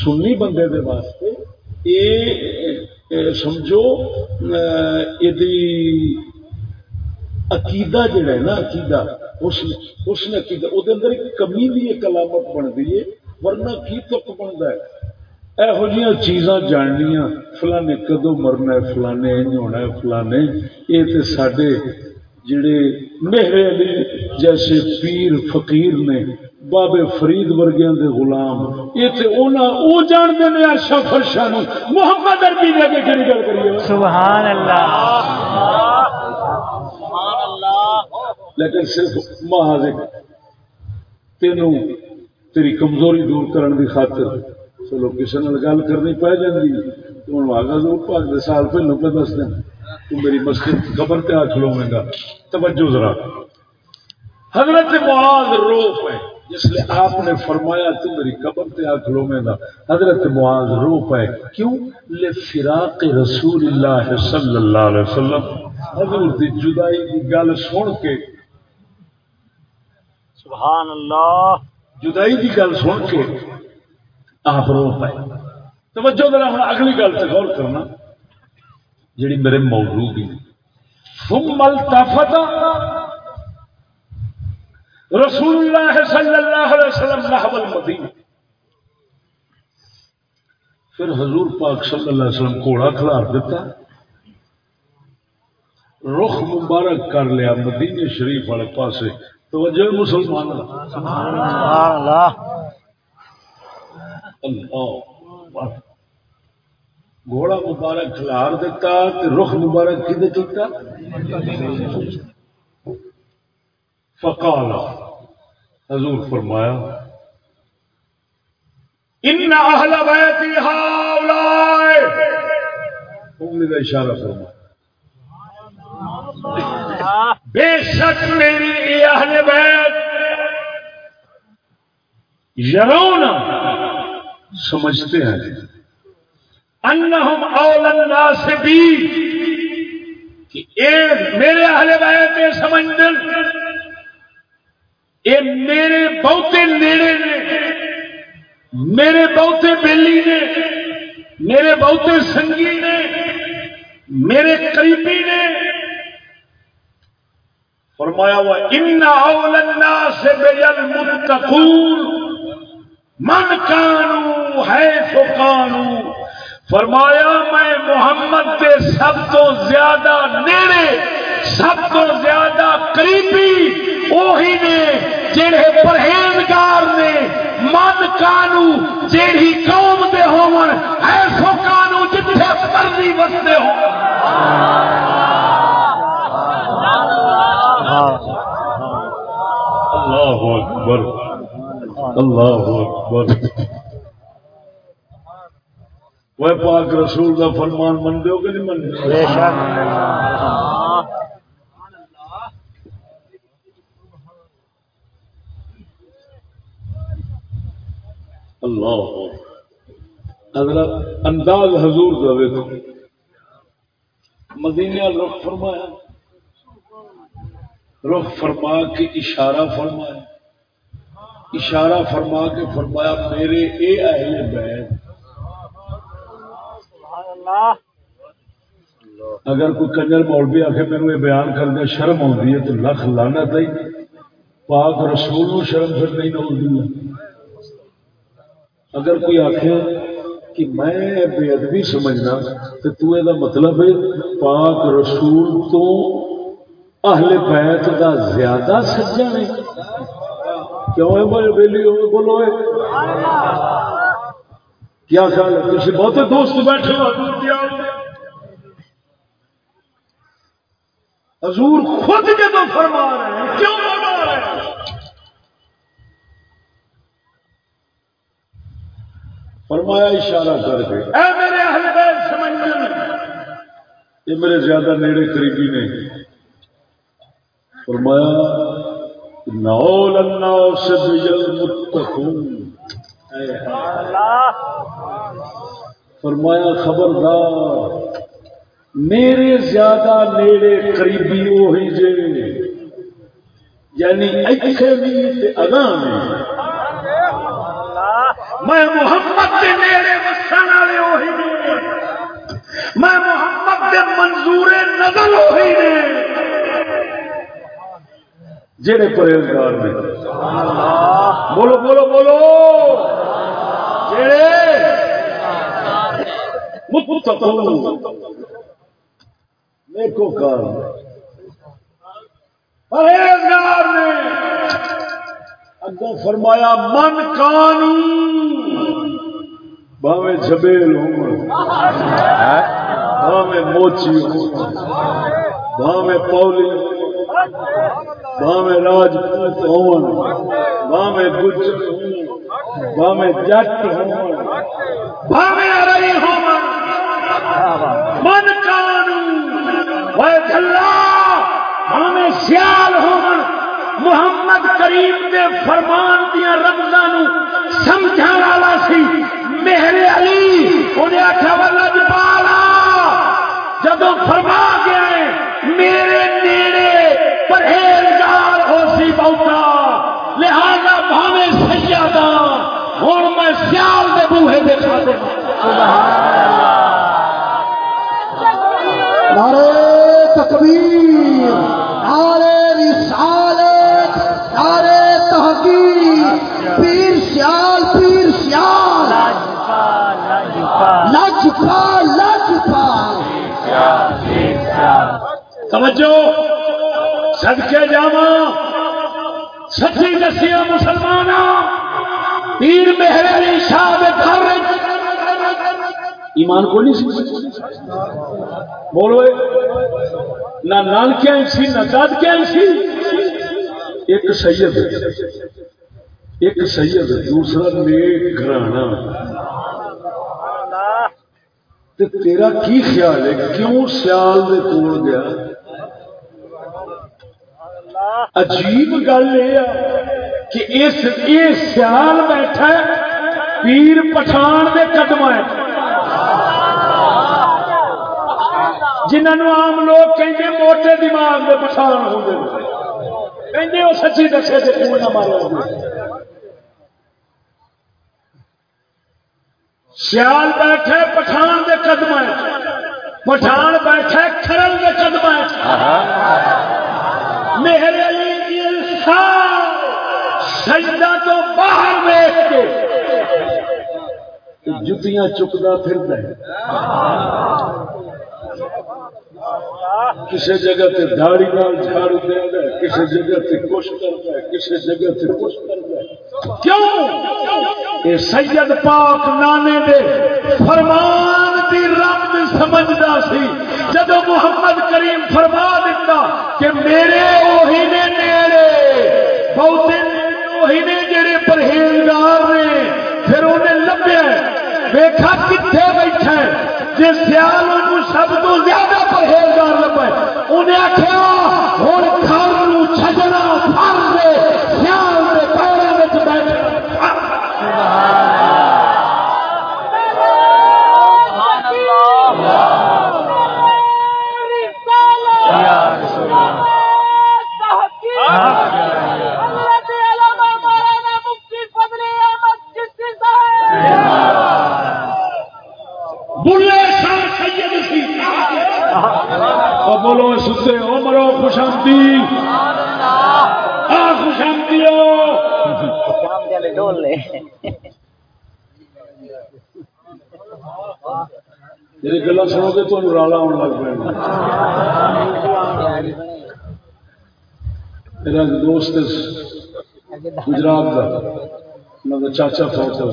سنی بندے دے واسطے۔ اے سمجھو یہ عقیدہ جڑا ہے نا، عقیدہ، اس نے عقیدہ وہ اندر ایک کمی بھی ایک علامت بنتی ہے، ورنہ کی تک بنتا ہے؟ یہو جی چیزاں جاننیاں، فلانے کدو مرنا ہے، فلانے ہونا ہے، فلانے یہ تو سڈے جڑے میرے علی جیسے پیر فقیر نے بابے فرید ورگیاں دے غلام یہ تے اونا او جان دے نے عرشا فرشا نو محمد عربی دے کے کڑی گل کریے سبحان اللہ سبحان اللہ۔ لیکن صرف محاذ تینوں تیری کمزوری دور کرن دی خاطر چلو کسی نال گل کرنی پی جاندی پاک سال پہلو پہ دس دیں۔ تو میری مسجد خبر تیار کھلوے گا۔ توجہ ذرا۔ حضرت معاذ رو پہ جس لیے آپ نے فرمایا تو میری قبر تے آ کھلوے گا۔ حضرت معاذ رو پے کیوں؟ لے فراق رسول اللہ صلی اللہ علیہ وسلم۔ حضور دی جدائی دی گل سن کے۔ سبحان اللہ۔ جدائی دی گل سن کے آپ رو پے توجہ ذرا ہن اگلی گل تے غور کرنا۔ جڑی میرے موضوع دی۔ ثم التفت رسول اللہ صلی اللہ علیہ وسلم نحو المدینہ۔ پھر حضور پاک صلی اللہ علیہ وسلم کوڑا کھلار دیتا۔ رخ مبارک کر لیا مدینہ شریف والے پاسے۔ توجہ مسلمان۔ اللہ۔ اللہ۔ گھوڑا مبارک کھلار دیتا رخ مبارک کی دیتا فقال حضور فرمایا، ان اہل بیتی ہاؤلائے انگلی کا اشارہ فرمایا۔ بے شک میری یہ اہل بیت یرونا سمجھتے ہیں۔ انہم اول الناس بی کہ اے میرے اہل بیت سمجھ دل یہ میرے بہتے نیڑے نے، میرے بہتے بےلی نے، میرے بہتے سنگی نے، میرے قریبی نے، فرمایا ہوا، ان اول الناس بالمتقون من کانو ہے سو کانو فرمایا میں محمد کے سب تو زیادہ نیڑے، سب تو زیادہ قریبی وہی نے جڑے پرہیزگار نے من کانو جیڑی قوم دے ہون، ایسو کانو جتھے مرضی وستے ہو اللہ اکبر اللہ اکبر۔ وہ پاک رسول کا فرمان من دو کہ نہیں من بے شک۔ اللہ۔ حضرت انداز حضور کا ویکو مدینہ رخ فرمایا۔ رخ فرما کے اشارہ فرمایا۔ اشارہ فرما کے فرمایا میرے اے اہل بیت اگر کوئی کنجر مولوی آ کے یہ بیان کر دیا شرم آتی ہے تو لکھ لانا تھی پاک رسول نو شرم پھر نہیں نوزی اگر کوئی آخے کہ میں بے ادبی سمجھنا تو تو یہ مطلب ہے پاک رسول تو اہل بیت کا زیادہ سجا ہے کیوں ہے بولو کیا خیال ہے؟ تجھے بہت دوست بیٹھے ہو حضور خود کے تو فرما رہے ہیں، کیوں فرما رہے ہیں؟ فرمایا، اشارہ کر کے۔ اے میرے اہل بیت، سمجھ یہ میرے زیادہ نیڑے قریبی نے فرمایا نول الناس بالمتقون اے اللہ فرمایا، خبردار، میرے زیادہ نیڑے قریبی وہی جے۔ یعنی ایتھے بھی اگاں میں محمد کے نیڑے وسن والے وہی نے میں محمد کے منظور نظر وہی نے جڑے پرہیزگار نے۔ بولو بولو بولو۔ جڑے۔ متقون نیکو کار پرہیزگار نے۔ اگوں فرمایا من کانو۔ باویں جبیل ہوں۔ باویں موچی ہوں۔ باویں پولی باویں راجپوت ہون باویں گجر ہون جٹ ہون ارئی ہون من کانو جھلا۔ سیال ہون محمد کریم دے فرمان دیا رمضا نو سمجھا والا سی۔ میرے علی، انہیں آخیا والا جپالا جدو فرما گیا ہے میرے نیڑے پرہیزگار ہو سی بہتا لہذا بھاوے سیادہ ہوں میں سیال دے بوہے دیکھا دے نعرے تکبیر نعرے رسالت نعرے تحقیق پیر سیال پیر سیال۔ لجپال لجپال توجہ صدقے سچی دسیا مسلمان پیر مہر علی شاہ دے گھر ایمان کو نہیں سی بولو اے۔ نہ نانکیا سی نہ دادکیا سی ایک سید ایک سید، دوسرا نیک گھرانا۔ تیرا کی خیال ہے؟ کیوں سیال دے کول گیا؟ عجیب گل یہ کہ اس، یہ سیال بیٹھا پیر پٹھان دے قدم جنہوں عام لوگ کہیں موٹے دماغ دے پٹھان ہوتے کہیں وہ سچی دسے سے خون نہ مارے سیال بیٹھے پٹھان دے قدم پٹھان بیٹھے، کھرل دے قدم میرے علی کی انسان سجدہ تو باہر ویچ کے۔ جتیاں چکتا پھرتا ہے۔ کسی جگہ تے داڑی نال جھاڑو دیندا ہے کسی جگہ تے کچھ کرتا ہے کسی جگہ تے کچھ کرتا ہے کیوں؟ یہ سید پاک نانے دے فرمان دی رب سمجھدا سی۔ جدو محمد کریم فرما دیتا کہ میرے اوہی نے نیڑے، بہتے اوہی نے جڑے پرہیزگار نے، پھر انہیں لبیا ویکھا کتنے بیٹھا ہے سیال سب تو زیادہ پرہیزگار لبا انہیں آخیا ہوں ہو ڈول لے گلا سنو گے تو رالا آن لگ پہ میرا دوست گجرات کا انہوں کا چاچا فوت ہو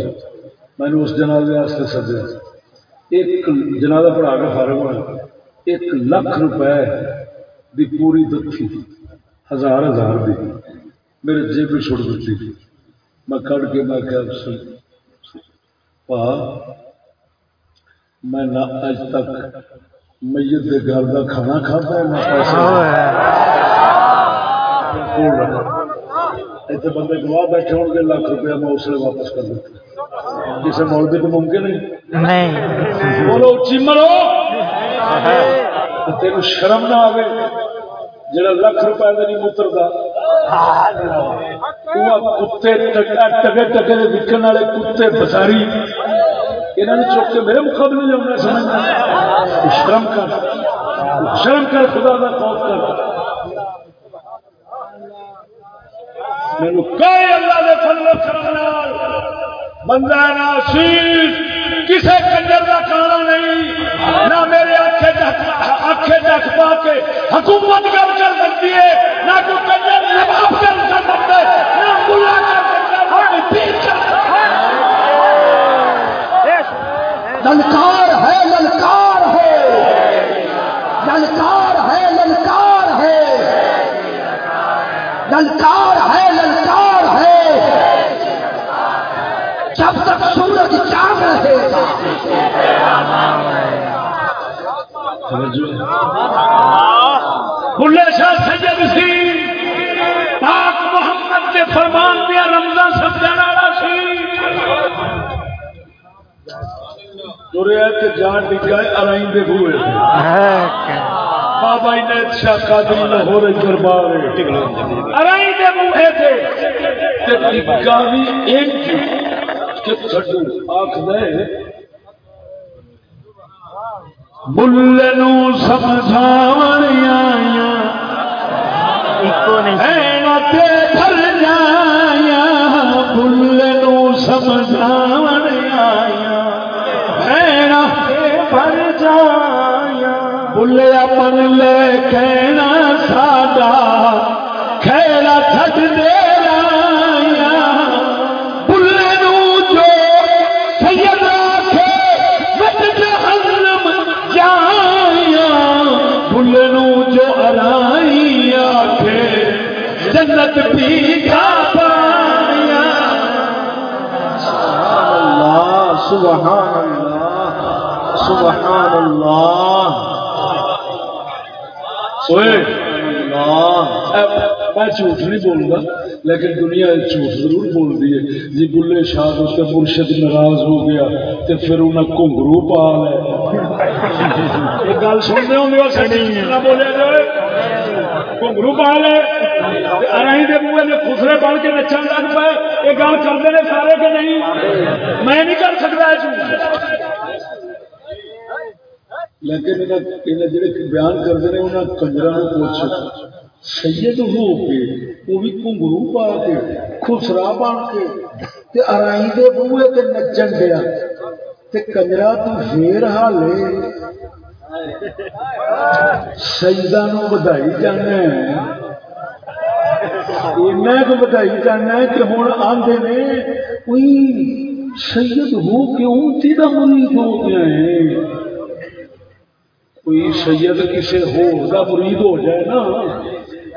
میں نے اس جنازے واسطے سدیا۔ ایک جنازہ پڑھا کے فارغ ہوا ایک لاکھ روپے دی پوری دکھی۔ ہزار ہزار دی۔ میرے جیب میں چھوڑ دیتی۔ میں کٹ کے میں کیا پا میں نہ اج تک میت کے گھر کا کھانا کھاتا ہے نہ پیسہ اتنے بندے گواہ بیٹھے ہو گے لاکھ روپیہ میں اس لیے واپس کر دیتا کسی مولوی تو ممکن نہیں نہیں۔ بولو اچھی مرو۔ تین شرم نہ آئے جڑا لکھ روپئے کا نہیں مترتا کتے ٹکے ٹکے وکن والے کتے بساری یہاں نے چک کے میرے مقابلے سمجھنا شرم کر شرم کر خدا کا خوف کر میرے کوئی اللہ نے فضل کرم بندہ کسے کنجر کا کھانا نہیں نہ میرے آنکھیں آنکھیں ڈک پا کے حکومت گل کر سکتی ہے، نہ کوئی کنجر نواب کر سکتا ہے نہ ملا کر سکتا ہے نہ پیر کر ہے للکار ہے للکار ہے۔ للکار ہے للکار ہے۔ للکار ہے للکار ہے۔ جب تک سورج رہے گا بلے شاہ سید سی۔ پاک محمد کے فرمان دیا رمضان سمجھنے والا سی۔ تریا جان ڈگا ارائی دے ہوئے بابا عنایت شاہ اچھا قادری لاہور دربار ارائی دے بوہے تے تے ڈگا بھی کہ چھڈو آکھ دے بل نو سمجھاون آیا گھر جایا۔ بل نو سمجھاون آیا۔ بھیڑا گھر جایا۔ بل اپن لے کہنا ساڈا سبحان اللہ سبحان اللہ اوئے میں جھوٹ نہیں بولوں لیکن دنیا جھوٹ ضرور بولتی ہے جی بلے شاہ اس کا مرشد ناراض ہو گیا تو پھر انہیں گھنگرو پا لے گل سنتے ہوں بولے گھنگرو پا لے۔ ارائی دے بوے نے خسرے بن کے نچن لگ پائے یہ گل کرتے ہیں سارے کہ نہیں؟ میں نہیں کر سکتا لیکن جڑے بیان کرتے ہیں انہیں کنجر پوچھ۔ سید ہو کے وہ بھی گھنگرو پا کے، خسرا بن کے۔ ارائی دے بوے تے نچن گیا تے کنجرا تو پھر حالے سجدہ نو بدائی جانا اینا کو بدائی جانا کہ ہوں آدھے نے کوئی سید ہو کے اونتی کا مرید ہو گیا ہے؟ کوئی سید کسی ہو مرید ہو جائے نا۔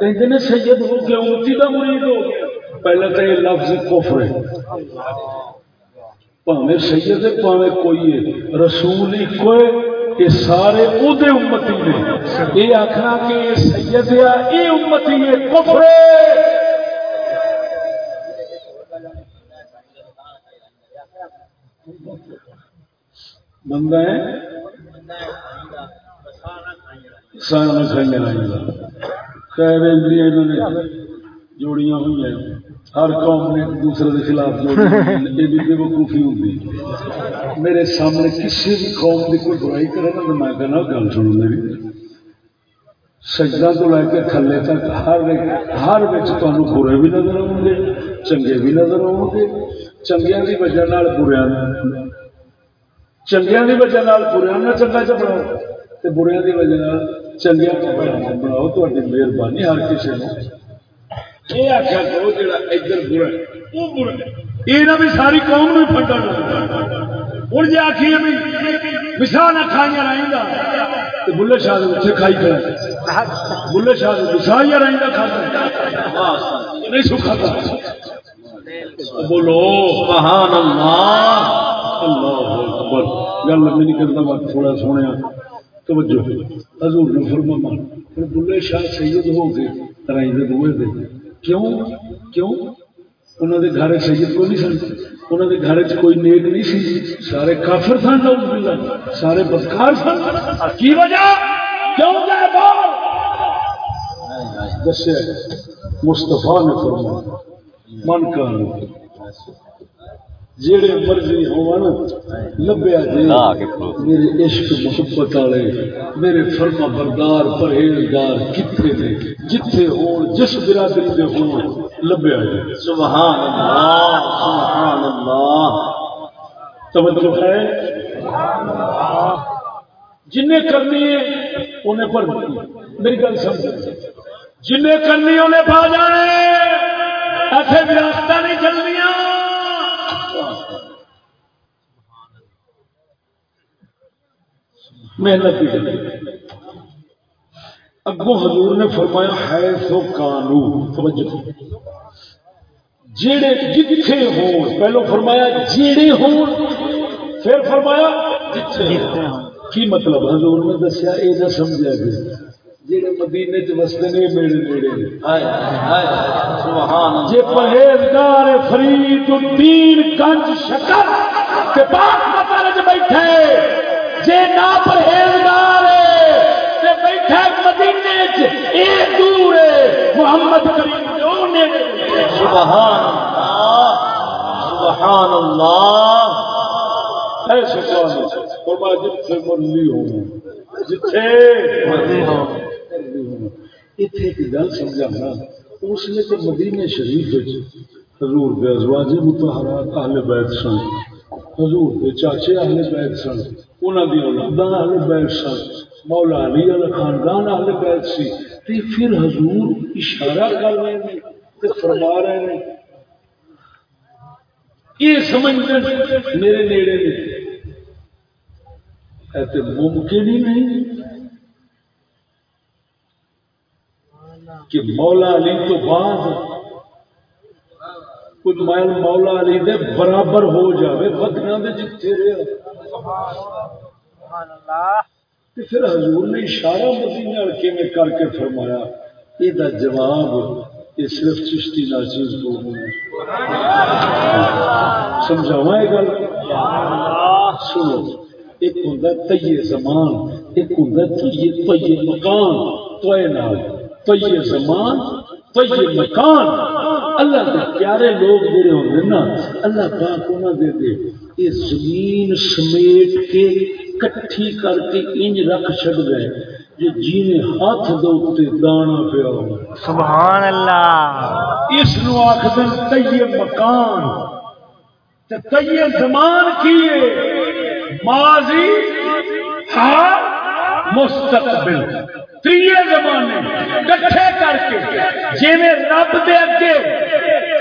کہتے نے سید ہو کے اونتی کا مرید ہو گیا؟ پہلے تو یہ لفظ کفر ہے۔ پاوے سید ہے پاوے کوئی ہے۔ رسول ایک یہ سارے وہ امتی نے یہ آخنا کہ یہ سید ہے یہ امتی ہے کفر بندہ ہے؟ سارا کھانے خیر انہوں نے جوڑیاں ہوئی ہیں۔ ہر قوم نے دوسرے کے خلاف یہ بھی بے وقوفی ہوتی میرے سامنے کسی بھی قوم کی کوئی برائی کرے نا تو میں کہنا گل سنو میری۔ سجدہ تو لے کے تھلے تک ہر ہر تمہیں برے بھی نظر آؤ گے چنگے بھی نظر آؤ گے چنگیا کی وجہ بریا چنگیا کی وجہ بریا چنگا چ بناؤ۔ بریا کی وجہ چنگیا بناؤ تاری مہربانی ہر کسی نے یہ آخیا کرو جا ادھر برا وہ برا یہ بھی ساری قوم میں پھٹا ہوں جی آخیے بھی وسا نہ گا تو بلے شاہ اتنے کھائی کر بلے شاہ وسائیاں رہیں گا نہیں سکھا بولو، سبحان اللہ۔ اللہ اکبر۔ گل لمبی نہیں کرتا وقت تھوڑا سونے توجہ۔ حضور نے فرمایا پھر بلے شاہ سید ہو گئے ترائی دے دے۔ کیوں؟ کیوں؟ انہوں نے گھر سید کو نہیں سن؟ انہوں نے گھر کوئی نیک نہیں سی؟ سارے کافر سن سارے بدکار سن۔ کی وجہ؟ کیوں جائے بول دسیا۔ مستفا نے فرمایا، من کر جڑے مرضی ہون لبیا جی میرے عشق محبت والے میرے فرما بردار پرہیزگار کتنے نے جتھے ہون جس برادری دے ہون لبیا جی سبحان اللہ سبحان اللہ۔ توجہ ہے جن کرنی ہے انہیں پر میری گل سمجھ۔ جن کرنی انہیں پا جانے ایسے وراثت نہیں چلنیاں۔ محنت کی اگوں حضور نے فرمایا ہے سو کانو توجہ۔ جیڑے جتھے ہون پہلو فرمایا جیڑے ہون پھر فرمایا جتھے کی مطلب؟ حضور نے دسیا یہ نہ سمجھا گیا مدینے چ وستے نے میرے نیڑے۔ پرہیزگار فرید الدین گنج شکر بیٹھے۔ جے نا پرہیزگار ہے تے بیٹھا مدینے چ اے دور ہے محمد کریم دے او نیڑے نے۔ سبحان اللہ۔ سبحان اللہ ایسے کون فرما جتھے مرضی ہو جتھے مرضی ہو اتنے ایک گل سمجھانا اس نے تو مدینے شریف وچ حضور دے ازواج مطہرات اہل بیت سن حضور دے چاچے اہل بیت سن۔ انہاں دی اولاداں اہل بیت سن مولا علی علیہ خاندان اہل بیت سی۔ تے پھر حضور اشارہ کر رہے ہیں تے فرما رہے ہیں۔ یہ سمجھتے میرے نیڑے نے۔ ایسے ممکن ہی نہیں کہ مولا علی تو بعد کوئی مولا علی دے برابر ہو جاوے بدنا دے جتھے رہے۔ پھر حضور نے اشارہ والے میں کر کے فرمایا؟ یہ جواب یہ صرف چشتی ناچیز کو سمجھاوا یہ گل؟ سنو ایک ہوں تیے زمان ایک ہوں تیے تیے مکان۔ توئے نال تیے زمان تیے مکان۔ اللہ کے پیارے لوگ جڑے ہوندے نا اللہ پاک انہاں دے دے یہ زمین سمیٹ کے کٹھی کر کے انج رکھ چھڑ گئے جو جینے ہاتھ دے دانا پیا سبحان اللہ۔ اس نو مکان۔ تے زمان کیے ماضی حال مستقبل۔ زمانے کٹھے کر کے جیویں رب دے اگے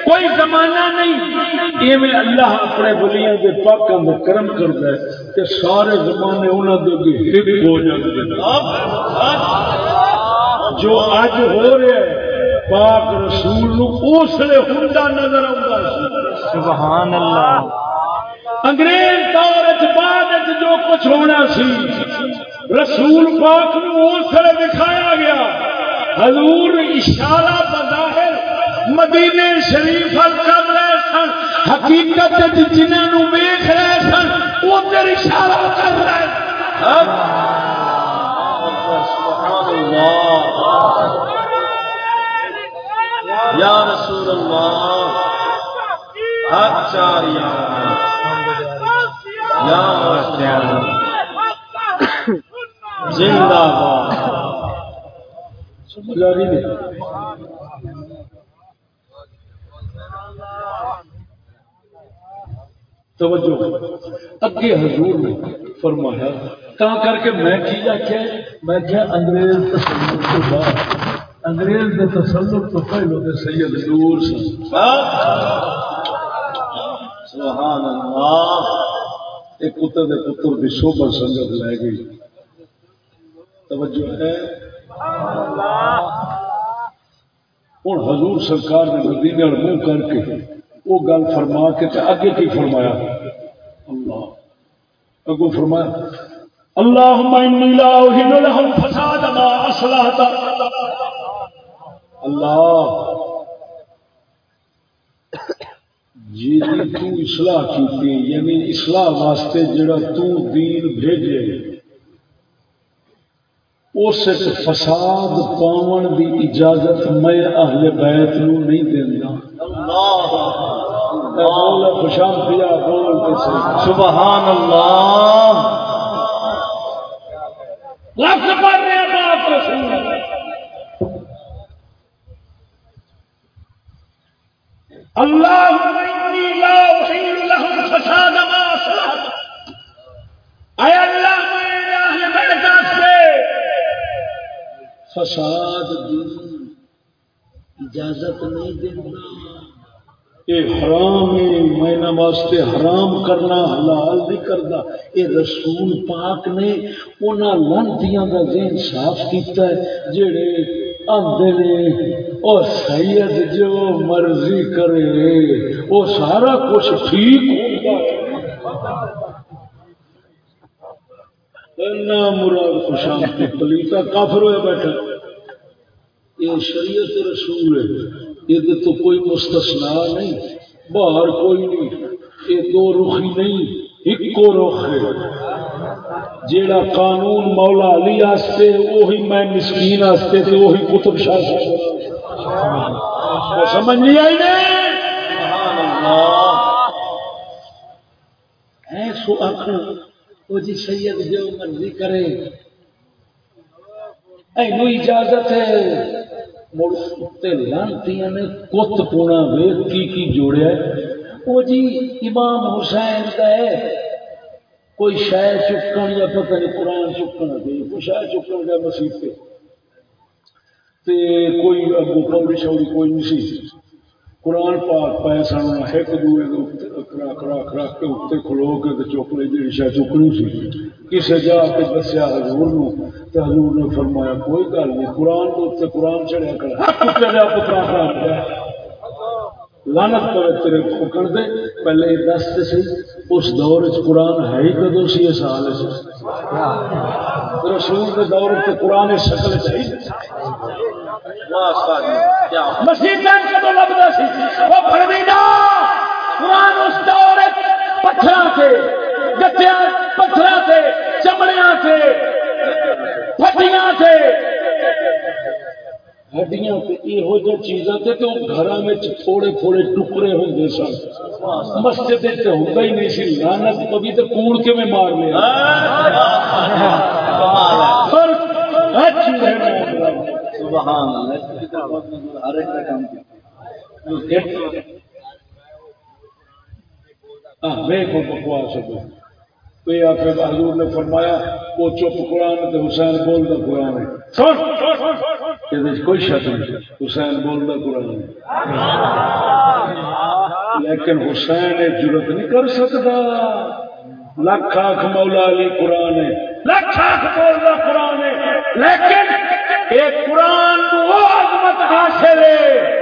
کوئی زمانہ نہیں ایویں اللہ اپنے بلیاں دے دے کرم کردا ہے سارے زمانے انہاں دے اگے ہک ہو جاندے نے جو اج ہو رہا ہے پاک رسول نو اس لیے ہوندا نظر سی سبحان اللہ۔ انگریز دور بعد جو کچھ ہونا سی رسول پاک نو اس لیے دکھایا گیا۔ حضور اشارہ بظاہر مدینے شریف کر رہے سن، حقیقت وچ جنہاں نو ویکھ رہے سن ادھر اشارہ کر رہے یا رسول اللہ حق چار یا رسول اللہ۔ زندہ توجہ۔ اگے حضور نے فرمایا تا کر کے میں کی آخیا میں کیا انگریز تسلط تو بعد۔ انگریز کے تسلط تو پہلو کے سید نور سبحان اللہ۔ ایک پتر دے پتر کی شوبر سنگت لے گئی۔ توجہ ہے۔ ہوں حضور سرکار نے مدینے اور منہ کر کے وہ گل فرما کے تے اگے کی فرمایا؟ اللہ۔ اگو فرمایا اللهم انی لا احب لهم فساد ما اصلحت۔ اللہ۔ جی تو اصلاح کی یعنی اصلاح واسطے جڑا تو دین بھیجے۔ اس فساد پاون دی اجازت میں اہل بیت نو نہیں دینا خوشام پیا بول سبحان اللہ لفظ پڑھ رہے ہیں بات رسول اللهم انی لا احل لهم فساد ما اصلحت اے اللہ میں اہل بیت سے فساد دی اجازت نہیں دینا۔ یہ حرام ہے، میں واسطے حرام کرنا، حلال نہیں کرتا یہ رسول پاک نے انہاں لانتیاں دا ذہن صاف کیتا ہے، جڑے آندے نے اور سید جو مرضی کرے وہ سارا کچھ ٹھیک ہوگا۔ مراد خوشامتی پلیتا کافر ہویا بیٹھا۔ یہ شریعت رسول ہے، یہ تو کوئی مستثنا نہیں، باہر کوئی نہیں، یہ دو رخی نہیں، ایکو رخ ہے۔ جیڑا قانون مولا علی واسطے وہی میں مسکین واسطے تے وہی قطب شاہ۔ صاحب سمجھ نہیں آئی نہیں ہے سو آخر وہ جی سید جو مرضی کرے۔ اینو اجازت ہے۔ مڑ تے لانتیاں نے کت پونا ویخ کی کی جوڑیا وہ جی امام حسین کا ہے۔ کوئی شہ چکن یا پتہ نہیں قرآن چکن دے۔ کوئی شہ چکن کا مسیح پہ۔ تے کوئی اگو پوڑی شوڑی کوئی نہیں سی۔ قرآن پاک پایا سن ایک دوے کے رکھ رکھ رکھ کے اتنے کھلو کے چک لے جی چکنی سی جا کے دسیا حضور نو حضور نے فرمایا، کوئی گل نہیں، قرآن تو اتنے قرآن چڑھیا کر لانت کرے تیرے پکڑ دے۔ پہلے دس سی، اس دور چ قرآن ہے ہی کدو سی، اس حال رسول کے دور سے قرآن شکل چاہیے قرآن اس دور پتھر سے گتیا پتھر سے چمڑیاں سے پٹیاں سے۔ ہڈیاں یہو جہ چیزاں تے تو گھر میں تھوڑے تھوڑے ٹکڑے ہوں سن۔ مسجد ہوتا ہی نہیں سی لانت کبھی تو کوڑ کے میں مار لیا۔ ہاں، بکواس حضور نے فرمایا، وہ چپ قرآن حسین بولتا قرآن کوئی شک نہیں۔ حسین بولتا قرآن لیکن حسین ضرورت نہیں کر سکتا۔ لکھ آخ مولا علی قرآن ہے۔ لکھ آخ بولتا قرآن ہے۔ لیکن یہ قرآن وہ عظمت حاصل ہے۔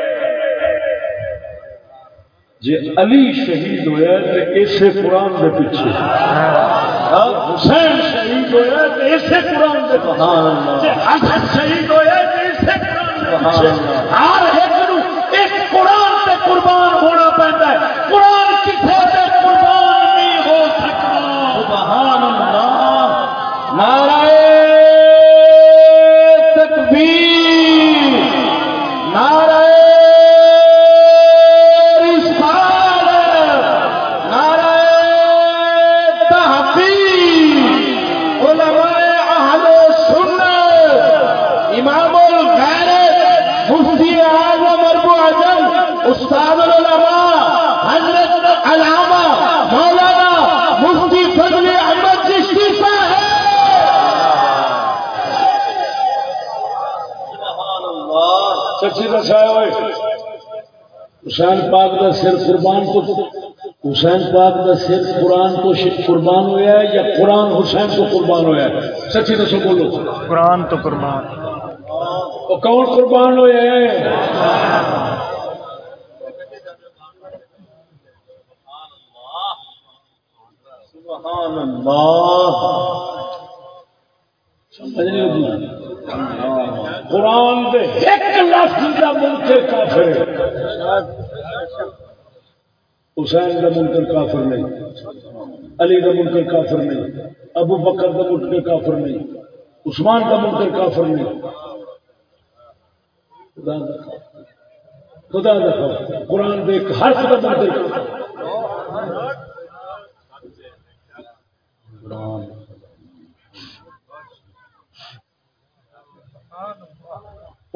جی علی شہید ہوا تو اسے قرآن کے پیچھے۔ حسین شہید ہوا تو اسے قرآن کے حسن شہید ہوا تو اسے قرآن ہر سچی دسایا ہوئے۔ حسین پاک کا سر قربان تو حسین پاک کا سر قرآن تو قربان ہوا ہے یا قرآن حسین کو قربان ہوا ہے؟ سچی دسو بولو۔ قرآن تو قربان۔ کون قربان ہوئے ہیں سبحان اللہ۔ سمجھ نہیں لگی قرآن دے ایک لفظ کا منکر کافر حسین کا منکر کافر نہیں۔ علی کا منکر کافر نہیں۔ ابو بکر کا منکر کافر نہیں۔ عثمان کا منکر کافر نہیں۔ خدا دکھا قرآن دے ہر کا منکر کافر۔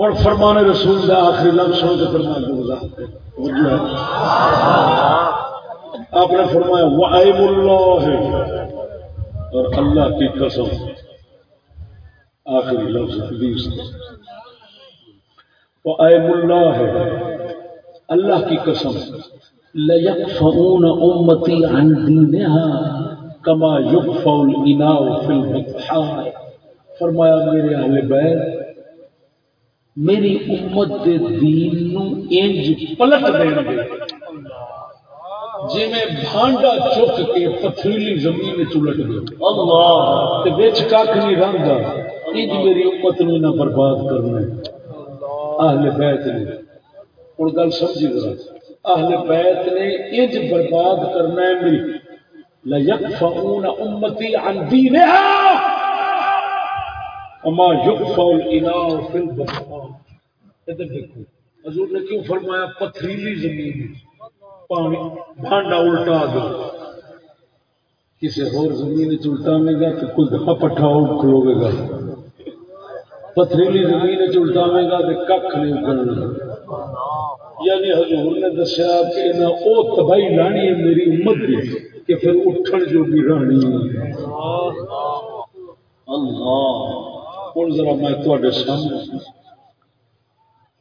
اور فرمان رسول کا آخری لفظ ہو تو فرمان گزار آپ نے فرمایا وائب اللہ اور اللہ کی قسم۔ آخری لفظ حدیث وائب اللہ ہے اللہ کی قسم۔ لیکفعون امتی عن دینها کما یکفع الاناء فی البطحاء فرمایا، میرے اہل بیت میری امت دے دین نو انج پلٹ دین گے جی میں بھانڈا چک کے پتھریلی زمین چلٹ گیا۔ اللہ، تے وچ کھ نہیں رہندا انج میری امت نو نہ برباد کرنا ہے۔ اہل بیت نے۔ ہن گل سمجھی ذرا۔ اہل بیت نے انج برباد کرنا ہے میری۔ لا يكفؤون امتي عن دينها اما يكفؤ الاناء في البحر ادھر دیکھو۔ حضور نے کیوں فرمایا؟ پتھریلی زمین۔ پانی بھانڈا الٹا دو۔ کسی اور زمین چلٹا میں گا تو کوئی گھا پٹھا کھلوے گا۔ پتھریلی زمین چلٹا میں گا تو کھ نہیں اگنا یعنی حضور نے دسیا کہ انہیں او تباہی لانی ہے میری امت کی کہ پھر اٹھن جو بھی رانی ہے۔ اللہ ہوں ذرا میں تے سامنے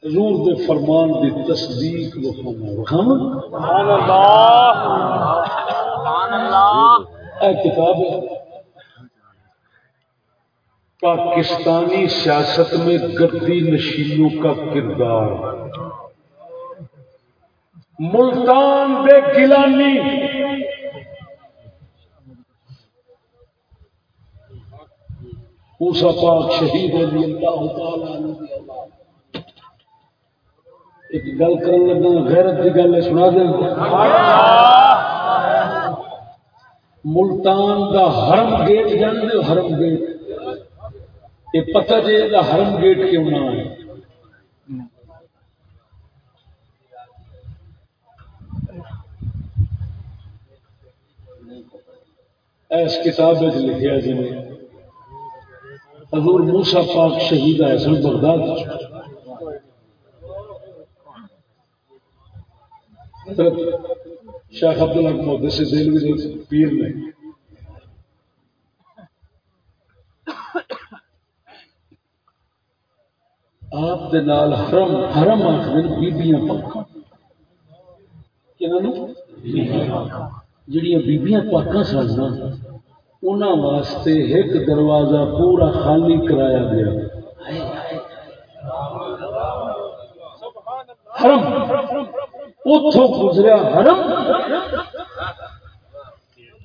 حضور دے فرمان دی تصدیق وکھانا وکھاوا سبحان اللہ سبحان اللہ۔ اے کتاب ہے۔ پاکستانی سیاست میں گردی نشینوں کا کردار۔ ملتان بے گیلانی موسا پاک شہید رضی اللہ تعالی عنہ۔ ایک گل کرن لگا غیرت کی گل سنا دیں۔ ملتان دا حرم گیٹ جانتے ہو، حرم گیٹ۔ یہ پتہ جی دا حرم گیٹ کیوں نہ ہے اس کتاب لکھا جی حضور موسا پاک شہید ہے سن بغداد حضرت شیخ عبداللہ محدث سے دل بھی پیر نے آپ دے نال حرم حرم آخر بیبیاں پاکاں۔ جڑیاں بیبیاں پاکاں سن انہاں واسطے ایک دروازہ پورا خالی کرایا گیا۔ حرم۔ اتوں گزریا حرم۔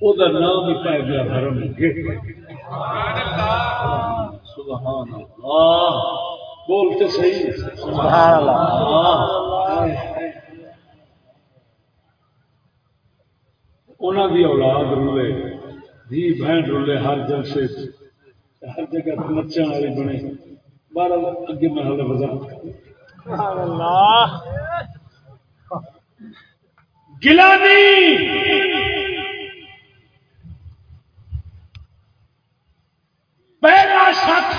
وہ نام ہی پی گیا حرم۔ سبحان اللہ۔ بولتے صحیح۔ سبحان اللہ۔ انہوں دی اولاد رولے دھی بہن رولے ہر جلسے۔ ہر جگہ نچن والے بنے۔ بارہ اگے میں سبحان اللہ۔ گلانی پہلا شخص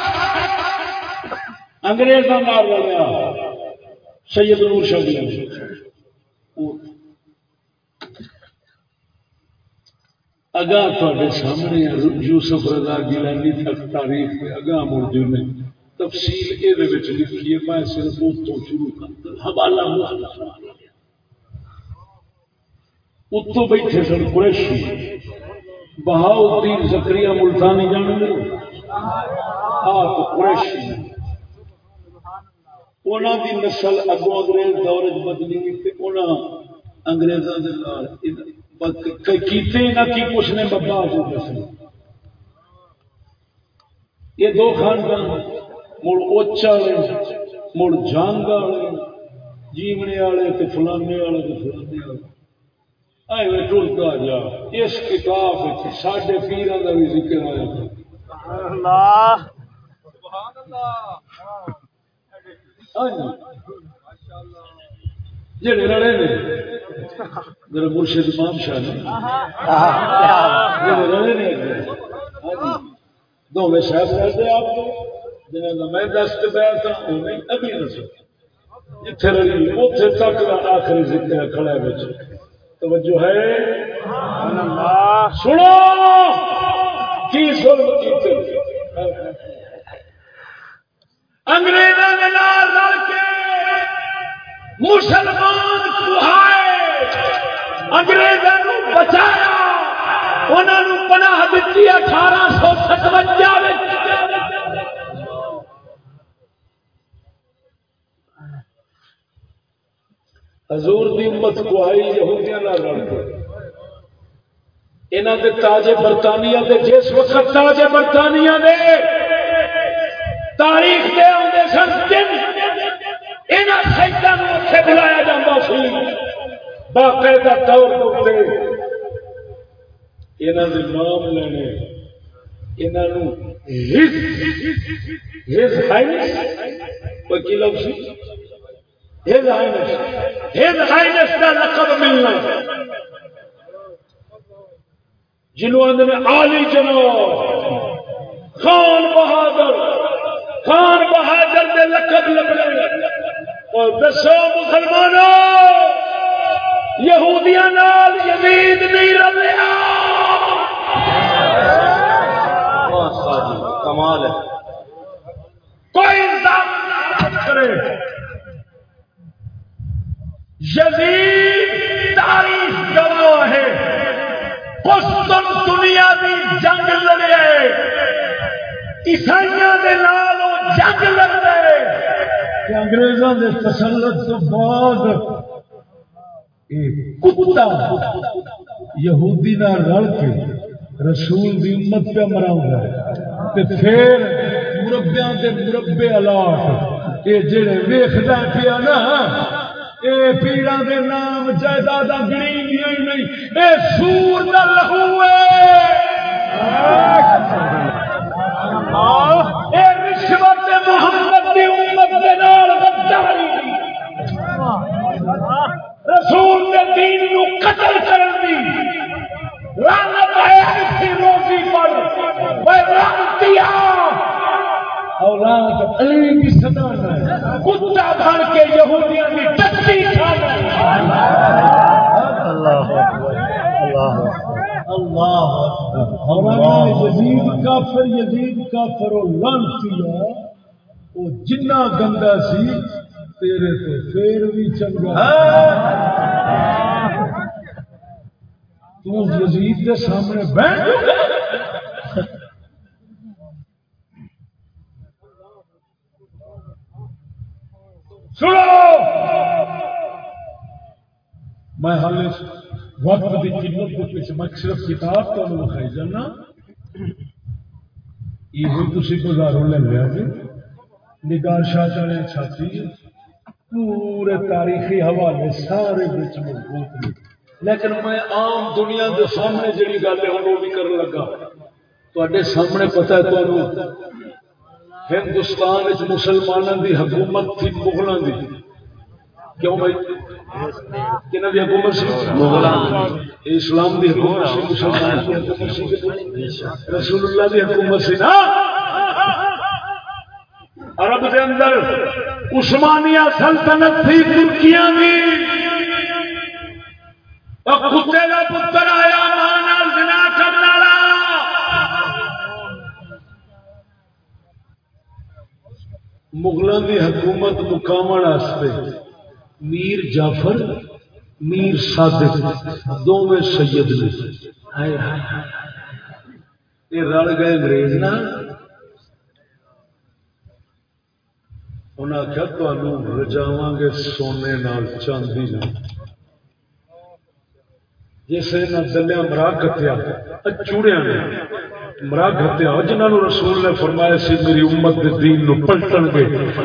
انگریزوں مار لیا سید نور شاہ گلانی اگاں تے سامنے یوسف رضا گیلانی تک تاریخ میں اگاں مردو نے۔ تفصیل یہ لکھی ہے، میں صرف اس اتوں شروع کرتا حوالہ اتوں بیٹھے سن قریشی۔ بہاؤ الدین زکریا ملتانی جان لو۔ آپ قریشی۔ انہوں دی نسل اگوں انگریز دور چ بدلی تے انہاں انگریزاں دے نال کیتے نہ کی کچھ نے بابا جو دسے یہ دو خاندان مڑ اوچا والے مڑ جانگا والے جیونے والے تے فلانے والے تے فلانے والے ایویں ٹرتا جا اس کتاب ساڈے دا بھی ذکر آیا جڑے لڑے نے میرے مرشد امام شاہ نے جڑے لڑے نے دونوں صاحب آپ کو جنہیں کا میں دس کے پایا تھا انہیں ابھی دسو جتھے لڑی اتنے تک کا آخری ذکر کھڑا بچ توجہ ہے؟ سنو! کی ظلم کیتے انگریزوں کے نال لڑ کے مسلمان کہائے انگریزوں کو بچایا انہوں نے پناہ دیتی اٹھارہ سو ستوجا حضور دی امت کو آئی یہودیاں نہ لڑ کے یہاں دے تاجے برطانیہ دے، جس وقت تاجے برطانیہ دے تاریخ دے آتے سن، دن یہاں سائٹان اتنے بلایا جاتا سی۔ باقاعدہ طور پہ یہاں دے نام لینے یہاں ہز ہائنس کوئی کی لفظ؟ ہز ہائنس ہز ہائنس کا لقب ملنا جنہوں آدھے عالی جناب خان بہادر خان بہادر دے لقب لگنے اور دسو مسلمانوں یہودیاں نال یزید نہیں رلیا کمال ہے کوئی انصاف نہ کرے یزید تاریخ گواہ ہے۔ قسطن دنیا دی جنگ لڑے۔ عیسائیاں دے نال وہ جنگ لڑے۔ کہ انگریزاں دے تسلط تو بعد ایک کتا یہودی نال رل کے رسول دی امت پہ مراؤں گا۔ تے پھر مربیاں دے مربے الاٹ یہ جڑے ویکھدا پیا نا اے پیڑاں دے نام جائیداد گنی دیا ہی نہیں۔ اے سور دا لہو اے۔ رشوت محمد دی امت دے نال غداری رسول دے دین نو قتل کرن دی۔ لعنت ہے اسی روزی پر۔ وہ لعنتیا اولاد علی کی ہے۔ کتا بن کے یہودیاں کی ٹٹی کھانا اللہ اللہ اللہ اور یزید کافر یزید کافر و لعنتیا وہ جنہ گندا سی تیرے تو پھر بھی چنگا۔ تو یزید کے سامنے بیٹھ سنو! میں حال وقت کی قیمت کے پیچھے میں صرف کتاب تو لکھائی جانا یہ تھی گزارو لے لیا جی۔ نگار شاہ چلے چھاتی۔ پورے تاریخی حوالے سارے بچ مضبوط نے لیکن میں عام دنیا کے سامنے جڑی گل ہے وہ بھی کرنے لگا۔ تے سامنے پتا ہے تمہیں ہندوستان مسلمانوں کی حکومت تھی مغلوں کی کیوں بھائی؟ کنہ دی حکومت سی؟ اسلام دی حکومت سی مسلمان دی حکومت سی۔ رسول اللہ دی حکومت سی نا۔ عرب دے اندر عثمانیہ سلطنت تھی ترکیاں دی۔ کتے کا پتر آیا ماں مغلوں کی حکومت مقام واسطے میر جعفر، میر صادق دونوں سید نے۔ یہ رل گئے انگریز نا۔ انہیں آخیا تمہوں رجاواں گے سونے نال چاندی نال۔ جس نے دلیا مرا کتیا چوڑیا نے۔ مرا جنہوں نے رسول نے فرمایا سی، میری امت دے دین نو پلٹن گے،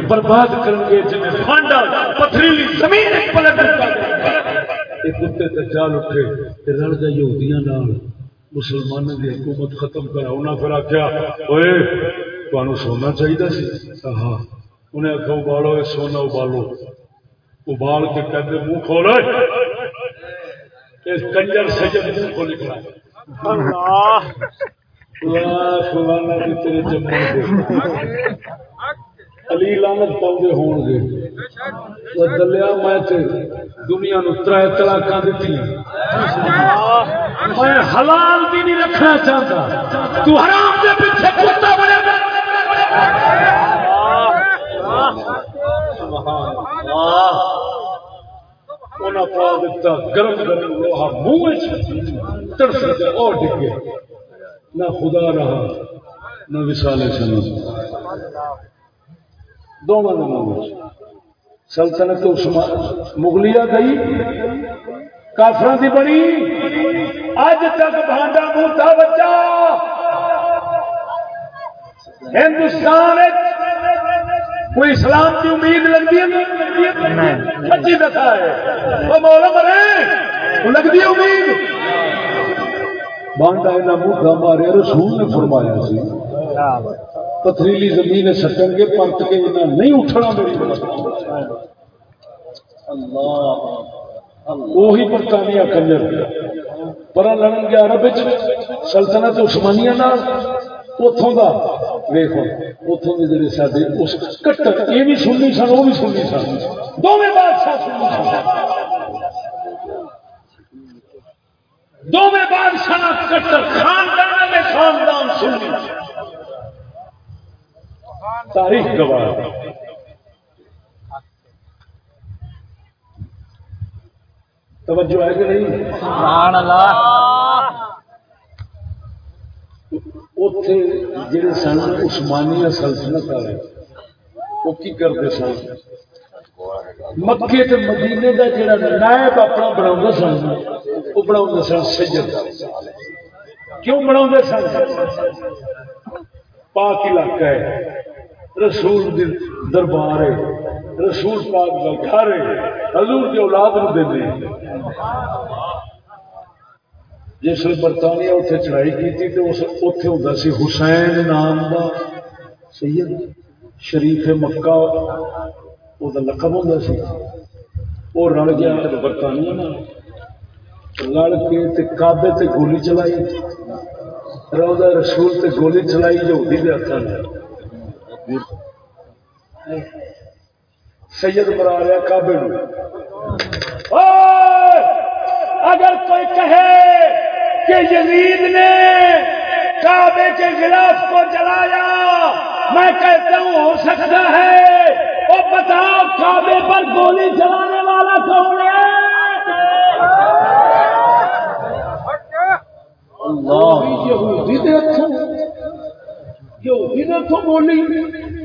برباد کرن گے، جنہیں فانڈا پتھریلی زمین پلٹ دیتا کتے دجال اٹھے، تے رل گئے یہودیاں نال۔ مسلمانوں دی حکومت ختم کرا، انہاں پھر آخیا اوئے تمہیں سونا چاہیے سی؟ ہاں انہیں آخیا ابالو یہ سونا ابالو۔ ابال کے کہتے منہ کھولو اس کنجر سجد منہ کو نکلا اللہ۔ فلانا بھی تیرے علی لانت پاؤں ہون گے دلیا میں دنیا نو ترائے طلاقاں میں حلال بھی نہیں رکھنا چاہتا تو حرام دے پیچھے کتا بنے پا دیتا گرم گرم لوہا منہ تڑس اور ڈگ گیا نہ خدا رہا، نہ وسالے سنت دونوں دونوں سلطنت مغلیہ گئی کافروں کی بڑی اج تک بھانڈا موتا بچہ ہندوستان کوئی اسلام کی امید لگتی ہے سچی دسا ہے۔ وہ مولا مرے لگتی ہے امید؟ بانڈا اینا موٹا مارے رسول نے فرمایا سی۔ پتھریلی زمین سٹن کے پرت کے انہیں نہیں اٹھنا میری وہی برطانیہ کنجر۔ پر لڑن گیا عرب سلطنت عثمانیہ نال۔ اتوں کا ویخو اتوں کے جڑے سارے اس کٹر، یہ بھی سننی سن، وہ بھی سننی سن۔ دونوں بادشاہ سننی سن۔ دونوں بادشاہ کٹر خاندان میں خاندان سننی تاریخ گواہ۔ توجہ ہے کہ نہیں؟ سبحان اللہ۔ اتے جڑے سن عثمانیہ سلطنت والے وہ کی کرتے سن؟ مکے تے مدینے دا جڑا نائب اپنا بنا سن وہ بنا سن سید کیوں بنا سن؟ پاک علاقہ ہے، رسول دی دربار ہے، رسول پاک کا گھر ہے، حضور کی اولاد نو دے جس نے برطانیہ اتنے چڑھائی کی تھی تو اتنے ہوتا سی حسین نام کا سید، شریف مکہ۔ وہ لقب ہوتا سی وہ رل گیا برطانیہ لڑ کے تے کابے تے گولی چلائی روزہ رسول تے گولی چلائی یہودی دے ہاتھ سید مرا لیا کابے اگر کوئی کہے کہ یزید نے کعبے کے غلاف کو جلایا میں کہتا ہوں ہو سکتا ہے وہ بتاؤ، کعبے پر گولی چلانے والا کون ہے؟ اللہ، یہودی دے یہودی دے ہتھوں بولی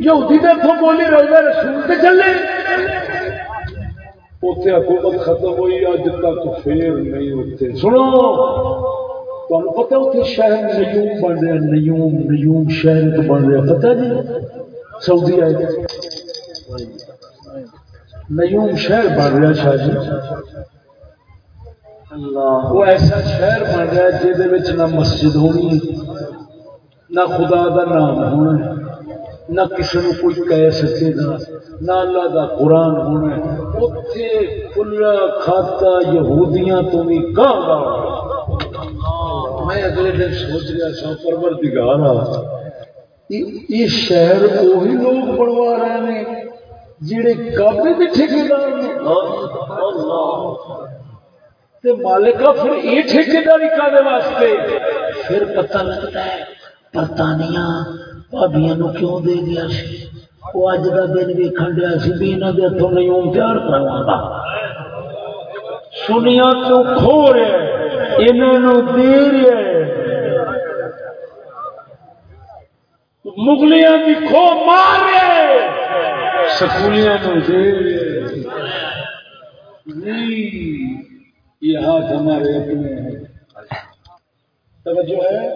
یہودی دے ہتھوں بولی روزہ رسول تے چلے۔ اتنے حکومت ختم ہوئی اج تک پھر نہیں اتنے سنو تمہیں پتا اتنے شہر نیوم بن رہا نیوم نیوم شہر بن رہا پتا جی سعودی آئے نیوم شہر بن رہا شاہ جی وہ ایسا شہر بن رہا جہد نہ مسجد ہونی، نہ خدا کا نام ہونا نہ کسی کو کوئی کہہ سکے گا، نہ اللہ کا قرآن ہونا اتنے کلا کھاتا یہودیاں تو بھی کہاں میں اگلے دن سوچ رہا سا پرور دگارا یہ شہر وہی لوگ بنوا رہے ہیں جڑے کابے کے ٹھیکیدار تے مالکا پھر یہ ٹھیکیداری کرنے واسطے۔ پھر پتہ لگتا ہے برطانیہ بھابیا نو کیوں دے دیا سی؟ وہ اج کا دن بھی کھنڈیا سی بھی یہاں کے ہاتھوں نہیں ہوں پیار کروا گا سنیا کیوں کھو رہے انہوں دے رہے مغلیاں کی کھو مار رہے سکولیاں نو دے نہیں، یہ ہاتھ ہمارے اپنے ہیں۔ توجہ ہے؟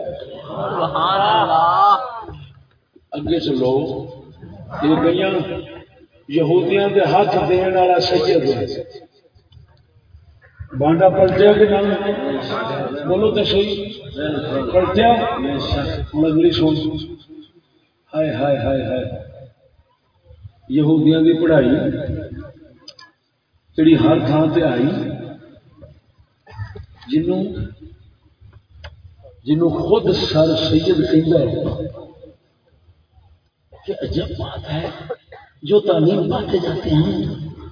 اگے چلو۔ یہ گئی یہودیاں دے ہاتھ دین والا سید ہے۔ بانڈا پلٹیا کہ نہ؟ بولو تو صحیح۔ پلٹیا؟ مگلی سن۔ ہائے ہائے ہائے ہائے۔ یہودیاں دی پڑھائی جڑی ہر تھان تے آئی، جنوں جنوں خود سر سید کہندا ہے کہ عجب بات ہے، جو تعلیم پاتے جاتے ہیں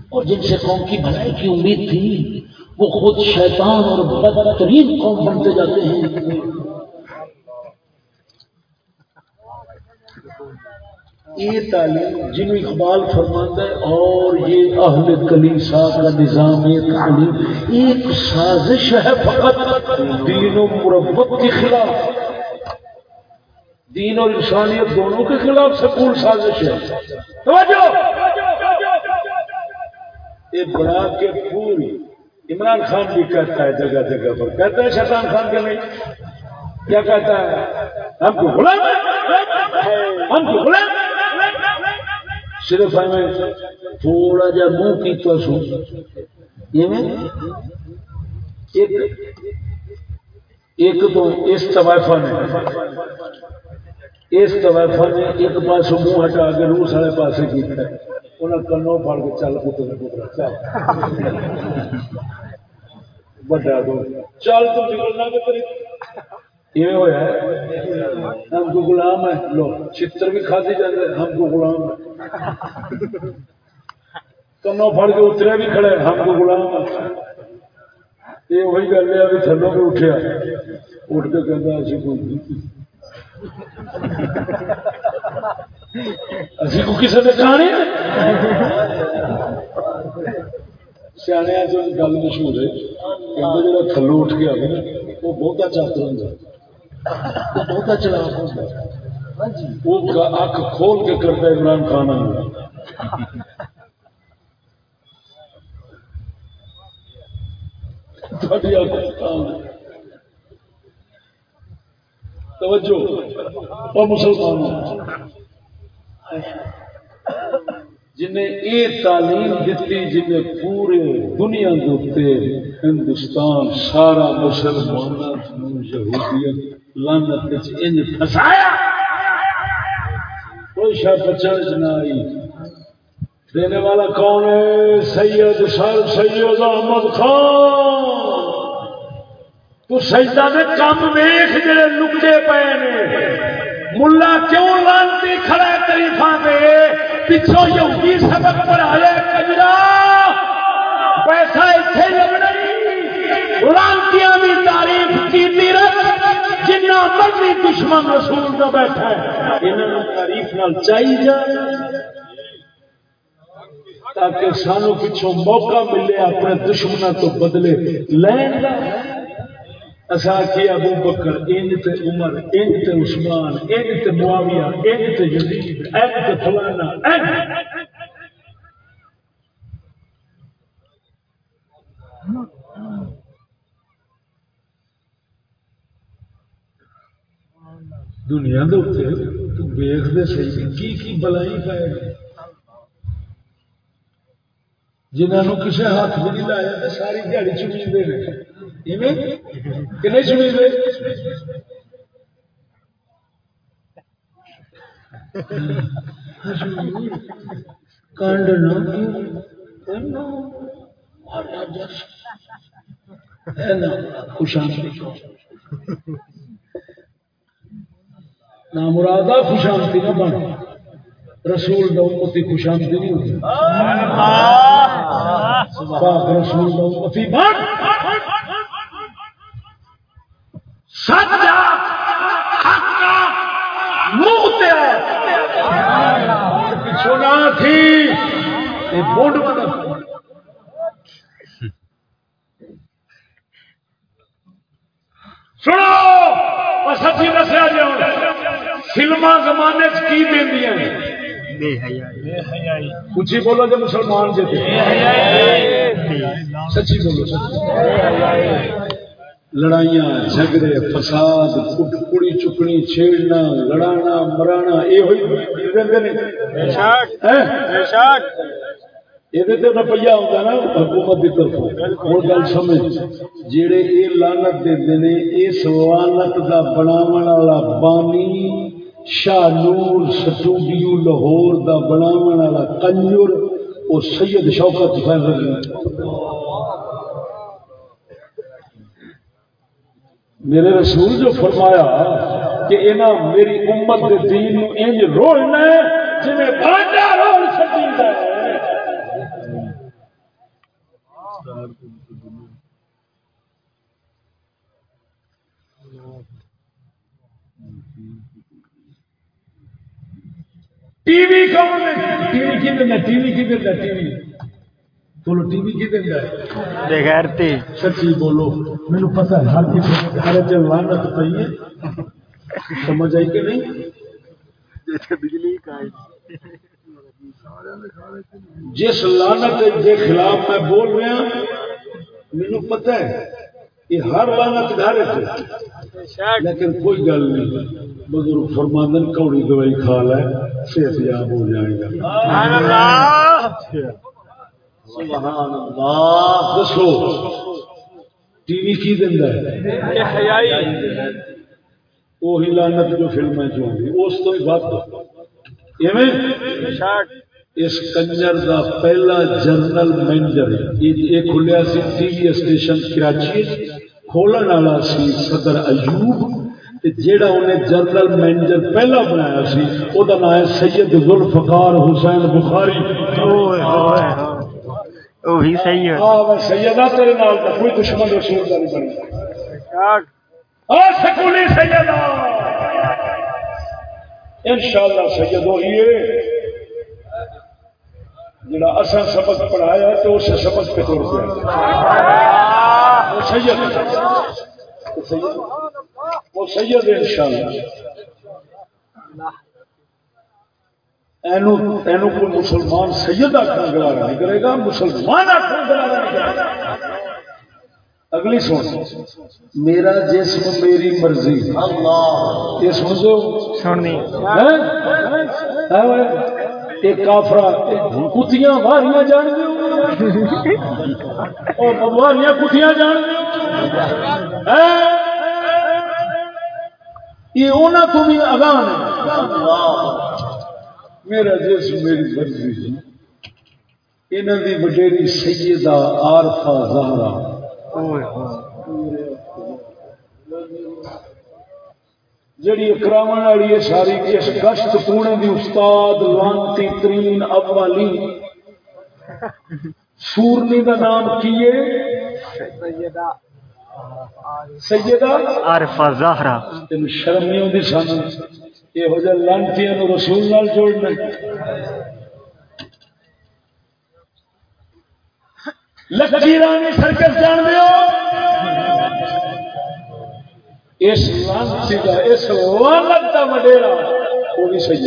اور جن سے قوم کی بھلائی کی امید تھی، وہ خود شیطان اور بدترین قوم بنتے جاتے ہیں۔ یہ تعلیم جنو اقبال فرماتا ہے، اور یہ اہل کلیسا کا نظام، یہ تعلیم ایک سازش ہے فقط دین و مربت کے خلاف۔ دین اور انسانیت دونوں کے خلاف سکول سازش ہے۔ توجہ! یہ بنا کے پوری عمران خان بھی کہتا ہے جگہ جگہ پر۔ کہتا ہے شیطان خان کے نہیں۔ کیا کہتا ہے؟ ہم کو غلام ہم کو غلام صرف ہمیں تھوڑا جا منہ کی تو سو ایک تو اس طوائفہ نے اس طوائفہ نے ایک پاس منہ ہٹا کے روس والے پاسے کیتا ہے۔ انہیں کنوں پڑ کے چل پتر پتر چل بڑا دو۔ چل تو نکلنا طریقے یہ ہوا ہے؟ ہم کو غلام ہے لو چتر بھی کھاتے جاتے ہم کو غلام ہے کنوں پھڑ کے اترے بھی کھڑے ہم کو غلام ہے یہ وہی گل ہے، ابھی تھلوں پہ اٹھیا۔ اٹھ کے کہتا اسی کوئی اسی کو کسی نے کھانے سیاح جو گل مشہور ہے کہ جا تھلو اٹھ گیا نا، وہ بہتا اچھا چاہتا ہوں وہ اک کھول کے کرتا عمران خان توجہ اور مسلمان جنہیں یہ تعلیم دیتی جنہیں پورے دنیا کے ہندوستان سارا مسلمان یہودیت لانت ان پھسایا۔ کوئی شاید بچن نہ آئی۔ دینے والا کون ہے؟ سید سر سید احمد خان۔ تو سجدہ نے کم ویخ جڑے لکے پے نے۔ ملا کیوں لانتی کھڑا تریفا پہ پچھوں یہودی سبق پڑھایا کجرا۔ پیسہ اتنے لگنا لانتیاں بھی تعریف کی جنہ مرضی دشمن رسول کا بیٹھا ہے انہوں تعریف نال چاہیے تاکہ سانو پچھوں موقع ملے، اپنے دشمنوں تو بدلے لین اصا کی ابو بکر ان تے عمر ان تے عثمان ان تے معاویہ ان تے یزید ان تے فلانا ان دنیا دے اوپر تو ویکھ دے صحیح کی کی بلائی پائے گی؟ جنہوں کسی ہاتھ بھی نہیں لایا تو ساری دیہی چمیندے کہ نہیں چمیندے کانڈ خوشانتی نہ مرادہ خوشانتی نہ بن۔ رسول امتی خوشامدی نہیں ہوتی۔ پاک رسول امتی بن۔ سچا پچھو نہ تھی۔ بوڈ سنو! سچی دسیا جی فلما زمانے کی دیا اچھی بولو جی مسلمان جی سچی بولو لڑائیاں جھگڑے فساد کڑی چکنی چھیڑنا لڑانا مرانا یہ روپیہ ہوتا نا حکومت کی طرف گل سمجھ۔ جہے یہ لانت دے اس لانت کا بناو والا بانی، شاہ نور سٹوڈیو لاہور دا بناو والا کنجر وہ سید شوکت فیضل میرے رسول جو فرمایا کہ انہاں میری امت کے دین نو انج ہے جویں ٹی وی کون ٹی وی کی دینا ٹی وی کی دینا ٹی وی۔ بولو ٹی وی کی دینا بغیرتی سچی بولو میرے پتا ہے ہر کسی ہر لانت پی ہے۔ سمجھ آئی کہ نہیں؟ بجلی کا جس لانت کے خلاف میں بول رہا مینو پتہ ہے یہ ہر لانت گھر لیکن کوئی گل نہیں بزرگ فرماندن کوڑی دوائی کھا لے صحت یاب ہو جائے گا۔ سبحان اللہ! دسو ٹی وی کی دینا ہے؟ وہی لانت جو فلمیں جو آئی اس تو ہی بات ایویں؟ اس کنجر دا پہلا جنرل مینیجر یہ کھلیا C T V station Karachi کھولن والا سی صدر ایوب جیڑا انہیں جنرل مینیجر پہلا بنایا سی او دا نام ہے سید ذوالفقار حسین بخاری۔ وہی صحیح ہے۔ ہاں بس سیدہ تیرے نال دا کوئی دشمن رسول کا نہیں بنتا۔ آ سکولی سیدہ۔ انشاءاللہ سید وہی ہے جڑا اصل سبق پڑھایا ہے تو اس سبق پہ توڑ دیا وہ سید۔ وہ ہے۔ اینو اینو کوئی مسلمان سید آخر نہیں کرے گا مسلمان آخر گوارا نہیں کرے گا۔ اگلی سن۔ میرا جسم میری مرضی۔ اللہ۔ یہ سمجھو سننی۔ ایک کافرا کتیاں واریاں جان (laughs) اور واریاں کتیاں جان یہ انہوں تو بھی اگان ہے میرا جسم میری مرضی انہوں دی وڈیری سیدہ عارفہ زہرا۔ اوئے۔ جڑی اکرامن والی ہے ساری اس گشت پونے دی استاد لانتی ترین اوالی سورنی دا نام کیے سیدہ عارفہ زہرا۔ تین شرم نہیں ہوتی سن۔ یہو جہ لانتیاں نو رسول نال جوڑنا لکی رانی سرکس جان دیو؟ اس لانتی کا اس لانت کا وڈیرا وہ بھی سید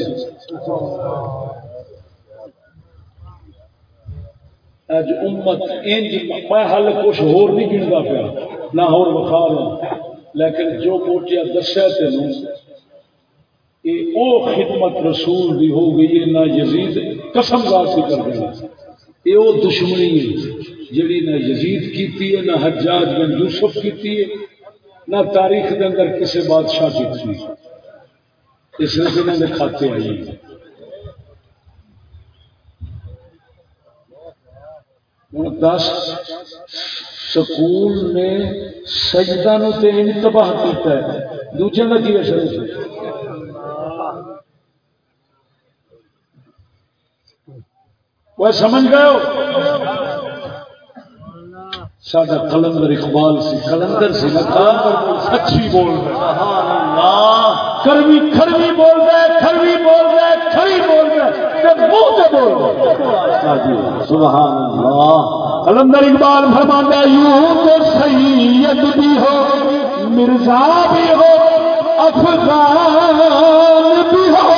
اج امت انج جی، میں حل کچھ ہور نہیں گنتا پیا، نہ ہور بخار ہوں۔ لیکن جو موٹیا دسیا تینوں، یہ او خدمت رسول دی ہو گئی ہے نہ یزید قسم ذاتی کر دینا یہ وہ دشمنی ہے، جڑی نہ یزید کیتی ہے، نہ حجاج بن یوسف کیتی ہے۔ نہ تاریخ کے اندر کسی بادشاہ کی تھی۔ اس سلسلے میں کھاتے آئی ہوں، دس سکول نے سجدہ نو تے انج تباہ کیتا ہے۔ دوجے کا کی اثر وہ سمجھ گئے ہو؟ ساڈا کلندر اقبال سی کلندر سی سچی بول رہا کروی بول رہے بول رہے کھری بول رہے تے منہ تے بول رہے سبحان اللہ۔ کلندر اقبال فرماتا یوں تو سید بھی ہو مرزا بھی ہو افغان بھی ہو۔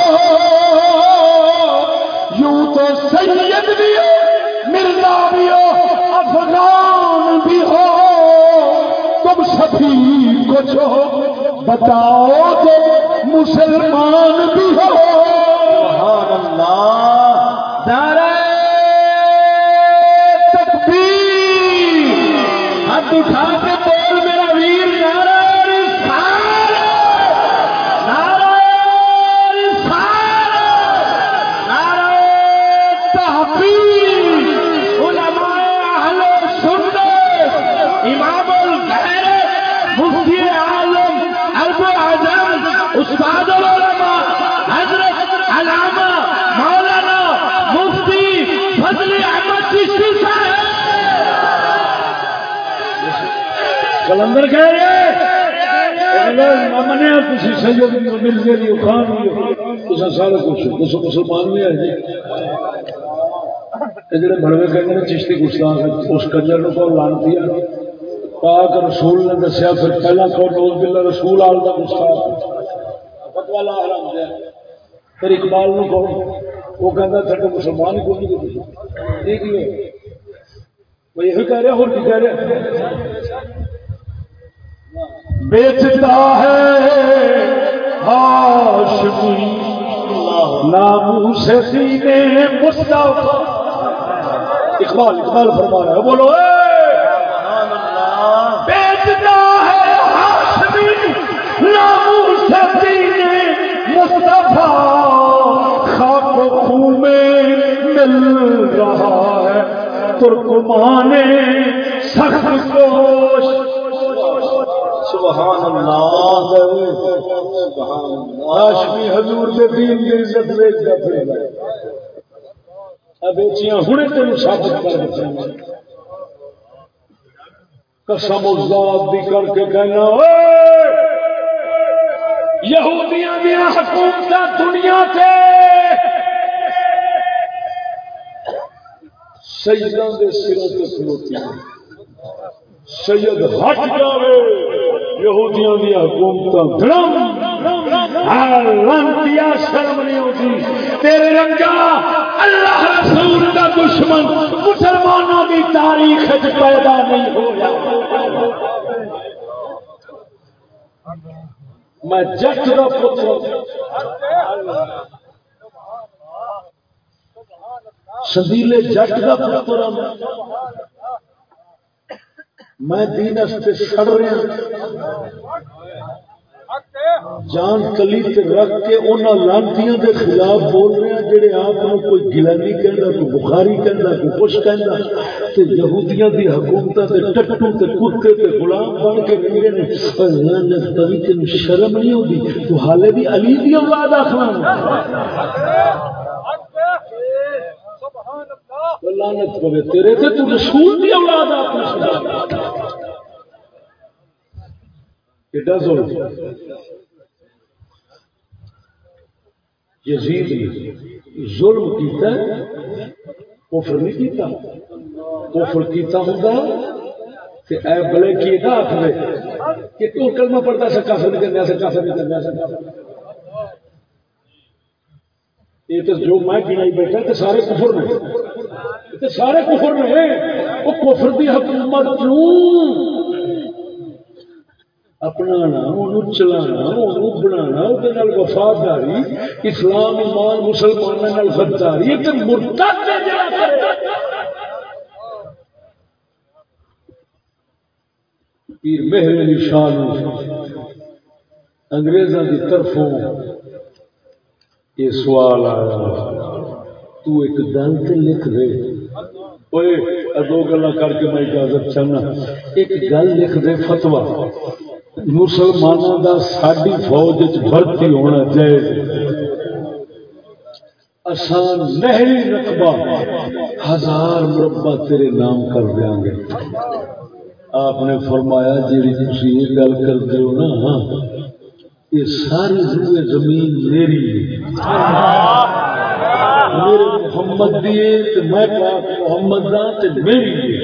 یوں تو سید بھی ہو مرزا بھی ہو افغان بھی ہو، تم سبھی کچھ ہو بتاؤ گے مسلمان بھی ہو۔ سبحان اللہ۔ نعرہ تکبیر۔ ہاتھ اٹھا کلندر کہہ رہے منیا تھی سید خان سارا کچھ دسو مسلمان بھی جی۔ ہے جڑے بڑوے چشتی گستاخ اس کنجر نو کو لانتی پاک رسول نے دسیا، پھر پہلا کو نوز بلا رسول آل کا گستاخ فتوا لا حرام دیا پھر اقبال نو کہو، وہ کہتا تھے مسلمان کو نہیں ٹھیک ہے؟ وہ یہی کہہ رہے اور کہہ رہے بیچتا ہے ہاشمی نامو سے سینے مصطفیٰ اقبال اقبال فرما رہا ہے۔ بولو، اے! بیچتا ہے ہاشمی نامو سے سینے مصطفیٰ۔ خاک و خون میں مل رہا ہے۔ ترکمان سخت کوش سبحان اللہ۔ سبحان ہاشمی حضور کے دین کی عزت ویچ دفڑے اب بیچیاں ہنے تین ثابت کر دیتے قسم ذات دی کر کے کہنا یہودیاں دیا حکومت دنیا سے سیداں دے سروں تے کھلوتی سید ہٹ جاوے۔ یہودیاں دی حکومت دھڑم لانتیا شرم نہیں ہوتی۔ تیرے رنگا اللہ رسول کا دشمن، مسلمانوں کی تاریخ وچ پیدا نہیں ہویا۔ میں جٹ کا پتر سدیلے جٹ کا پتر ہوں۔ میں دین استے سڑ رہا جان کلی رکھ کے انہاں لانتیاں دے خلاف بول رہے ہیں، جڑے آپ کو کوئی گلانی کہندا، کوئی بخاری کہندا، کوئی کچھ کہندا، تے یہودیاں دی حکومتاں تے ٹٹو تے کتے تے غلام بن کے رہندے نے پر لعنت پوی تے شرم نہیں ہوندی، تو حالے بھی علی دی اولاد آکھنا لعنت پوے تیرے تے تو رسول دی اولاد آکھنا ایڈا ظلم؟ یزید نے ظلم کیتا ہے، کفر نہیں کیتا۔ کفر کیتا ہوگا کہ اے بلے کی نہ کہ تو کلمہ پڑھتا سے کافر نہیں کرنا سے کافر نہیں کرنا سے یہ تو جو میں گنائی بیٹھا تو سارے کفر میں تو سارے کفر میں وہ کفر دی حکومت کیوں؟ اپنا چلانا بنا وہ وفاداری، اسلام، ایمان مسلمانوں غداری پیر مہر علی شاہ انگریزوں کی طرفوں یہ سوال آیا۔ تو ایک گل تو لکھ دے۔ دو گلا کر کے میں اجازت چاہنا۔ ایک گل لکھ دے فتوا مسلمانوں کا ساری فوج بھرتی ہونا چاہیے آسان نہری رقبہ۔ ہزار مربع تیرے نام کر دیا گے۔ آپ نے فرمایا جی تھی یہ گل کرتے ہو نا ہاں۔ یہ ساری روئے زمین میری میرے محمد دیے تو میں پاک محمد دا تے میری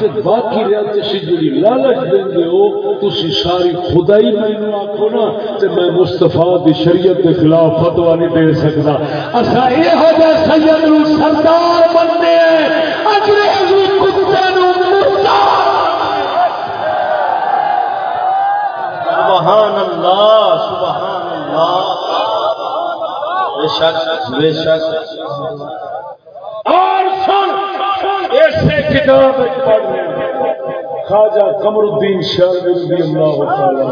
تے باقی رہا تسی جڑی لالچ دیندے ہو، تسی ساری خدائی مینوں آکھو نا، تے میں مصطفی دی شریعت کے خلاف فتوا نہیں دے سکدا اسا اے ہو سید نو سردار بنتے ہیں انگریزی سبحان اللہ سبحان اللہ۔ بے شک بے شک۔ اور سن، ایسے کتاب پڑھ رہے ہیں۔ خواجہ قمر الدین شاہ اللہ تعالی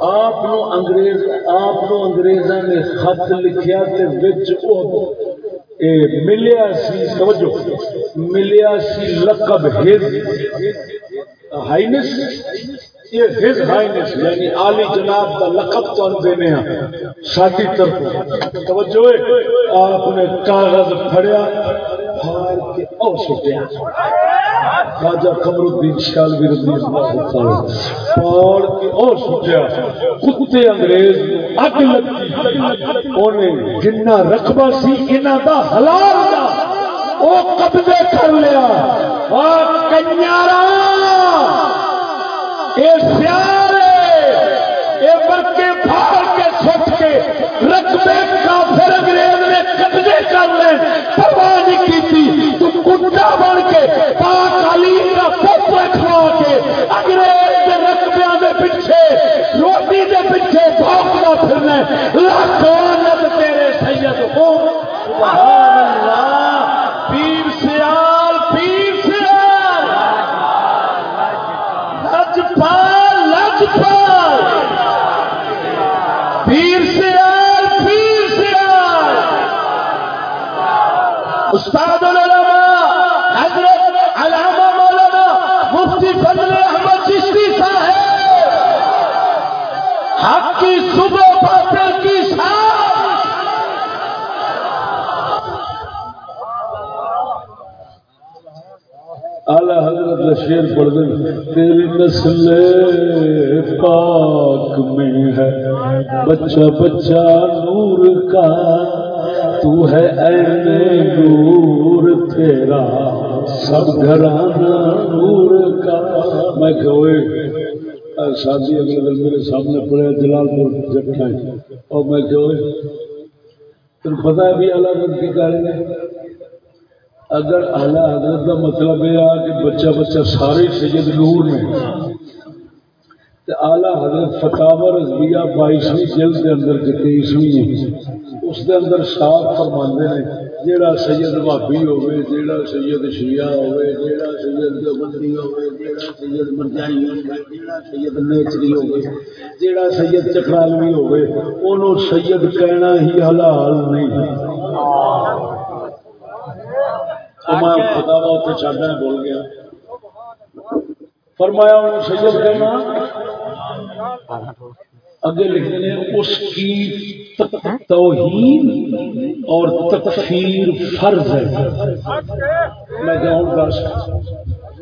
آپ انگریز، آپ نو انگریزاں نے خط لکھیا تے وچ او ملیا سی، توجہ، ملیا سی لقب ہز۔ ہائنس؟ یہ ہز ہائنس یعنی عالی جناب کا لقب تو دینے ہیں، ساتھی طرف توجہ آپ نے کاغذ پھڑیا پھاڑ کے سٹیا خواجہ قمر الدین شالوی رضی اللہ تعالی پھاڑ کے سٹیا کتے انگریز، اگ لگی انہیں جنہ رقبہ سی، انہاں دا حلال دا، او قبضے کر لیا۔ آ کنیارا اے سیارے، اے برکے پھاڑ کے سٹ کے رقبے کافر انگریز نے قبضے کر لے، پرواہ نہیں کی تھی تو کتے بن کے پاک علی کا پوپے کھوا کے انگریز کے رقبے دے پیچھے، روٹی دے پیچھے بھوکنا پھرنا۔ لاکھ لانت تیرے سید ہو۔ سبحان اللہ۔ صبح باطل کی شام اعلی حضرت شیر پڑھ دیں۔ تیری نسل پاک میں ہے۔ بچہ بچہ نور کا۔ تو ہے این نور تیرا۔ سب گھرانا نور کا۔ میں کہ شادی اگلے دن میرے سامنے پڑے جلال پور جٹا اور میں کہ اوئے تمہیں پتا ہے بھی اعلیٰ حضرت کی گاڑی ہے۔ اگر اعلی حضرت کا مطلب یہ ہے کہ بچہ بچہ سارے سید نور نے تو اعلی حضرت فتح رضویہ بائیسویں جلد کے اندر کے تیئیسویں اس کے اندر صاف فرماندے نے جیڑا سید بھابی ہوئے، جیڑا سید شیعہ ہوئے، جیڑا سید دیوبندی ہوئے، جیڑا سید مرجائی ہوئے، جیڑا سید نیچری ہوئے، جیڑا سید چکرالوی ہوئے انہوں سید کہنا ہی حلال نہیں۔ ہے تو میں خدا وا اتنے چاہتا ہے بول گیا۔ فرمایا انہوں سید کہنا۔ اگے لکھتے ہیں اس کی توہین اور تکفیر فرض ہے۔ میں جاؤں گا۔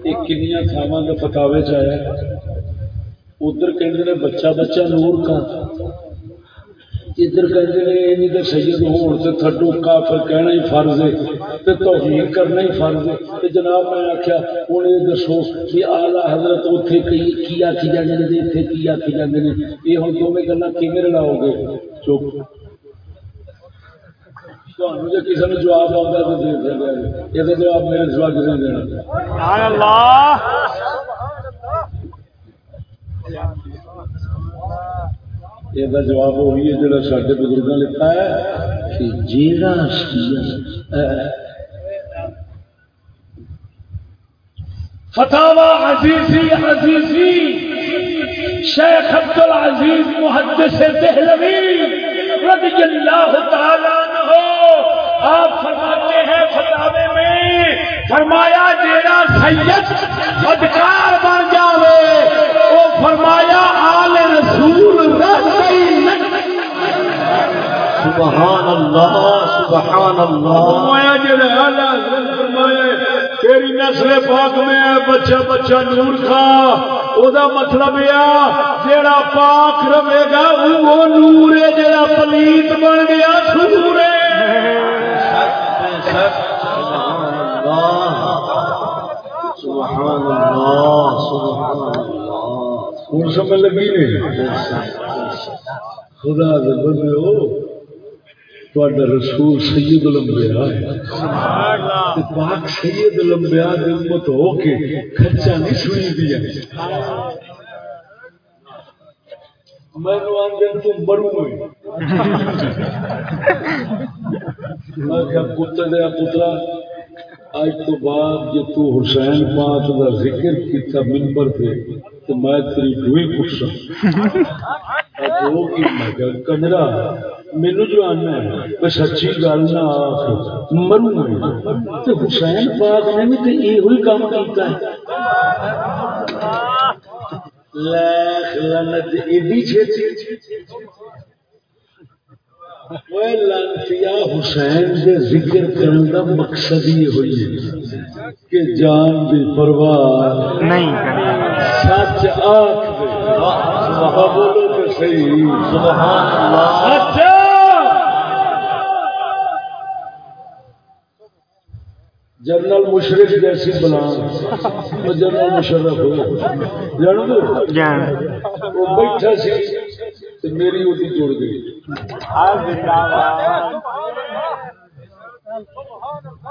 ایک کنیا تھاواں کے پکاوے چایا ادھر کہ بچہ بچہ نور کا۔ ادھر کہتے ہیں سید ہون تو تھڈو کافر کہنا ہی فرض ہے تو توہین کرنا ہی فرض ہے تو جناب میں آخیا ہوں یہ دسو کہ آلہ حضرت اتنے کی آخی ہیں اتنے کی آخی جاتے ہیں یہ ہوں دونوں گلا کیون رلاؤ گے چپ۔ کسی نے جواب آتا تو دے سکتا یہ جواب میرے سوا کسی نے دینا۔ اللہ۔ یہ جواب وہی ہے جڑا سارے بزرگوں لکھا ہے کہ جیڑا فتح عزیزی عزیزی شیخ عبد العزیز محدث دہلوی رضی اللہ تعالیٰ عنہ آپ فرماتے فتاوے میں فرمایا جیڑا سید بدکار بن جاوے وہ فرمایا آل رسول سبحان اللہ سبحان اللہ۔ فرمایا اعلی حضرت فرمایا تیری نسل پاک میں ہے بچہ بچہ نور کا او دا مطلب یہ جیڑا پاک رہے گا وہ نور ہے جیڑا پلیت بن گیا سور ہے۔ سبحان اللہ سبحان اللہ ہوں سمجھ لگی نہیں خدا دے تھوڑا رسول سید لمبیا ہے پاک سید لمبیا دی ہو کے خرچہ نہیں سنی دیا میں آدھے مرو میں کیا پتر دیا پترا اج تو بعد جی تو حسین پاک کا ذکر کیتا منبر پہ تو میں تیری ڈوئی پوچھا کنجرا مینو جو آنا ہے میں سچی گل نہ آخ مروں تو حسین پاک نے بھی تو یہ کام کیتا ہے ایڈی وہ لانتیا حسین کے ذکر کرنے کا مقصد یہ ہوئی ہے کہ جان دی پرواہ نہیں کرے سچ آخ بولو تو صحیح سبحان اللہ جنرل مشرف جیسی بلا وہ جنرل مشرف ہو وہ بیٹھا سی میری وہی جڑ گئی۔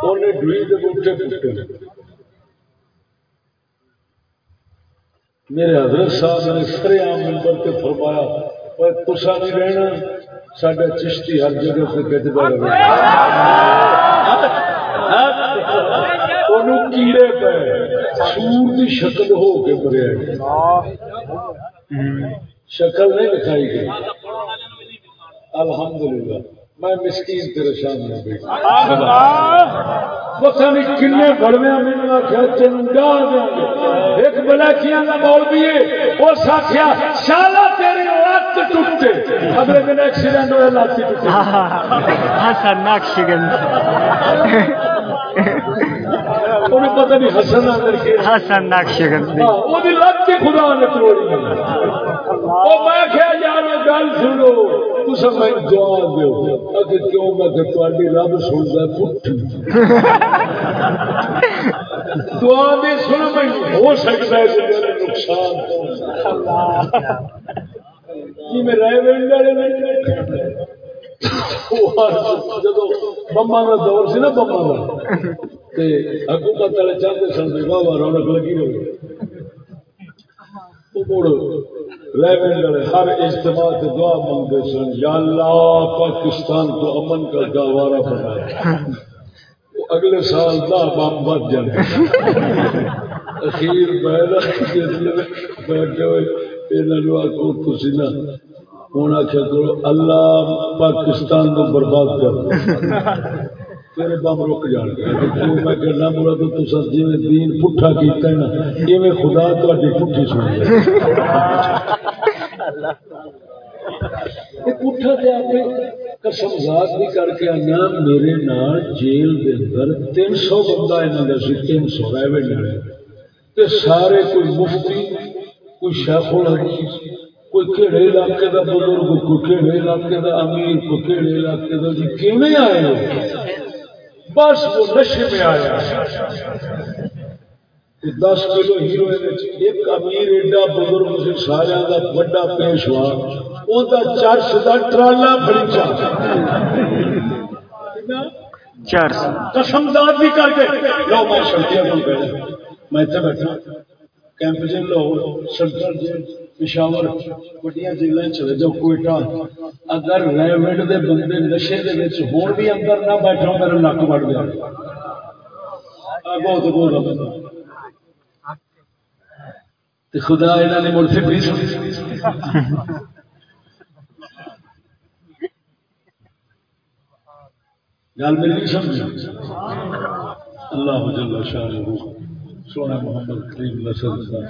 انہیں ڈوئی دے بوٹے پٹے میرے حضرت صاحب نے سرے عام ممبر کے فرمایا پر تسا نہیں رہنا۔ سڈا چشتی ہر جگہ سے گجدا رہے۔ انہوں کیڑے پہ سور کی شکل ہو کے مریا شکل نہیں دکھائی گئی الحمدللہ میں مسکین تیرے سامنے بیٹھا پتہ نہیں کنے بڑوے میں آخیا چنگا ایک بلیکیاں کا بول بھی ہے وہ ساکھیا شالا تیری لت ٹوٹے اگلے دن ایکسیڈنٹ ہوا لت ٹوٹے حسن نقش گند انہیں پتہ نہیں حسن نقش ہاں، خدا نے توڑی وہ میں کیا یار گل سنو۔ تسا میں دعا دیو اگر کیوں؟ میں کہ تواڈی رب سندا پٹھ دعا دے سن میں ہو سکتا ہے کہ میرا نقصان کی میں رہے وینڈ والے جدو بمبا کا دور سی نا بمبا کا تے حکومت والے چاہتے سن بھی واہ واہ رونق لگی رہے وہ مڑ ریونڈ والے ہر اجتماع سے دعا منگتے سن، یا اللہ پاکستان کو امن کا گاوارا بنا اگلے سال دا بم بچ جاتے اخیر بیٹھے انہوں آخو تھی نا ہوں آخیا کرو، اللہ پاکستان کو برباد کر تیرے بم رک جان۔ گے میں برا تو جی دین پٹھا کیتا ہے نا جی خدا پٹھی سن پٹھا تے آپ قسم ذات بھی کر کے آنا میرے نال جیل دے اندر تین سو بندہ انہوں نے سی تین سو ریونڈ والے تے سارے کوئی مفتی کوئی شیخ الحدیث کوئی کہڑے علاقے کا بزرگ کوئی کہڑے علاقے کا امیر کوئی کہڑے علاقے کا جی کیویں آئے ہو؟ بس وہ نشے میں آیا۔ دس کلو ہیرو ایک امیر ایڈا بزرگ سے سارا کا بڑا پیش ہوا چرچ کا ٹرالا بڑی چرس۔ قسم داد بھی کر کے۔ لو میں میں بیٹھا۔ Camp jail Lahore central jail Peshawar بڑیاں جیلیں چلے جاؤ کوئٹہ۔ اگر ریمنڈ دے بندے نشے دے وچ ہون بھی اندر نہ بیٹھا میرا نک بڑھ گیا۔ بہت بہت خدا یہاں نے مڑ سے بھی گل میری نہیں سمجھ اللہ جل شاہ سونا محمد کریم نسل صاحب۔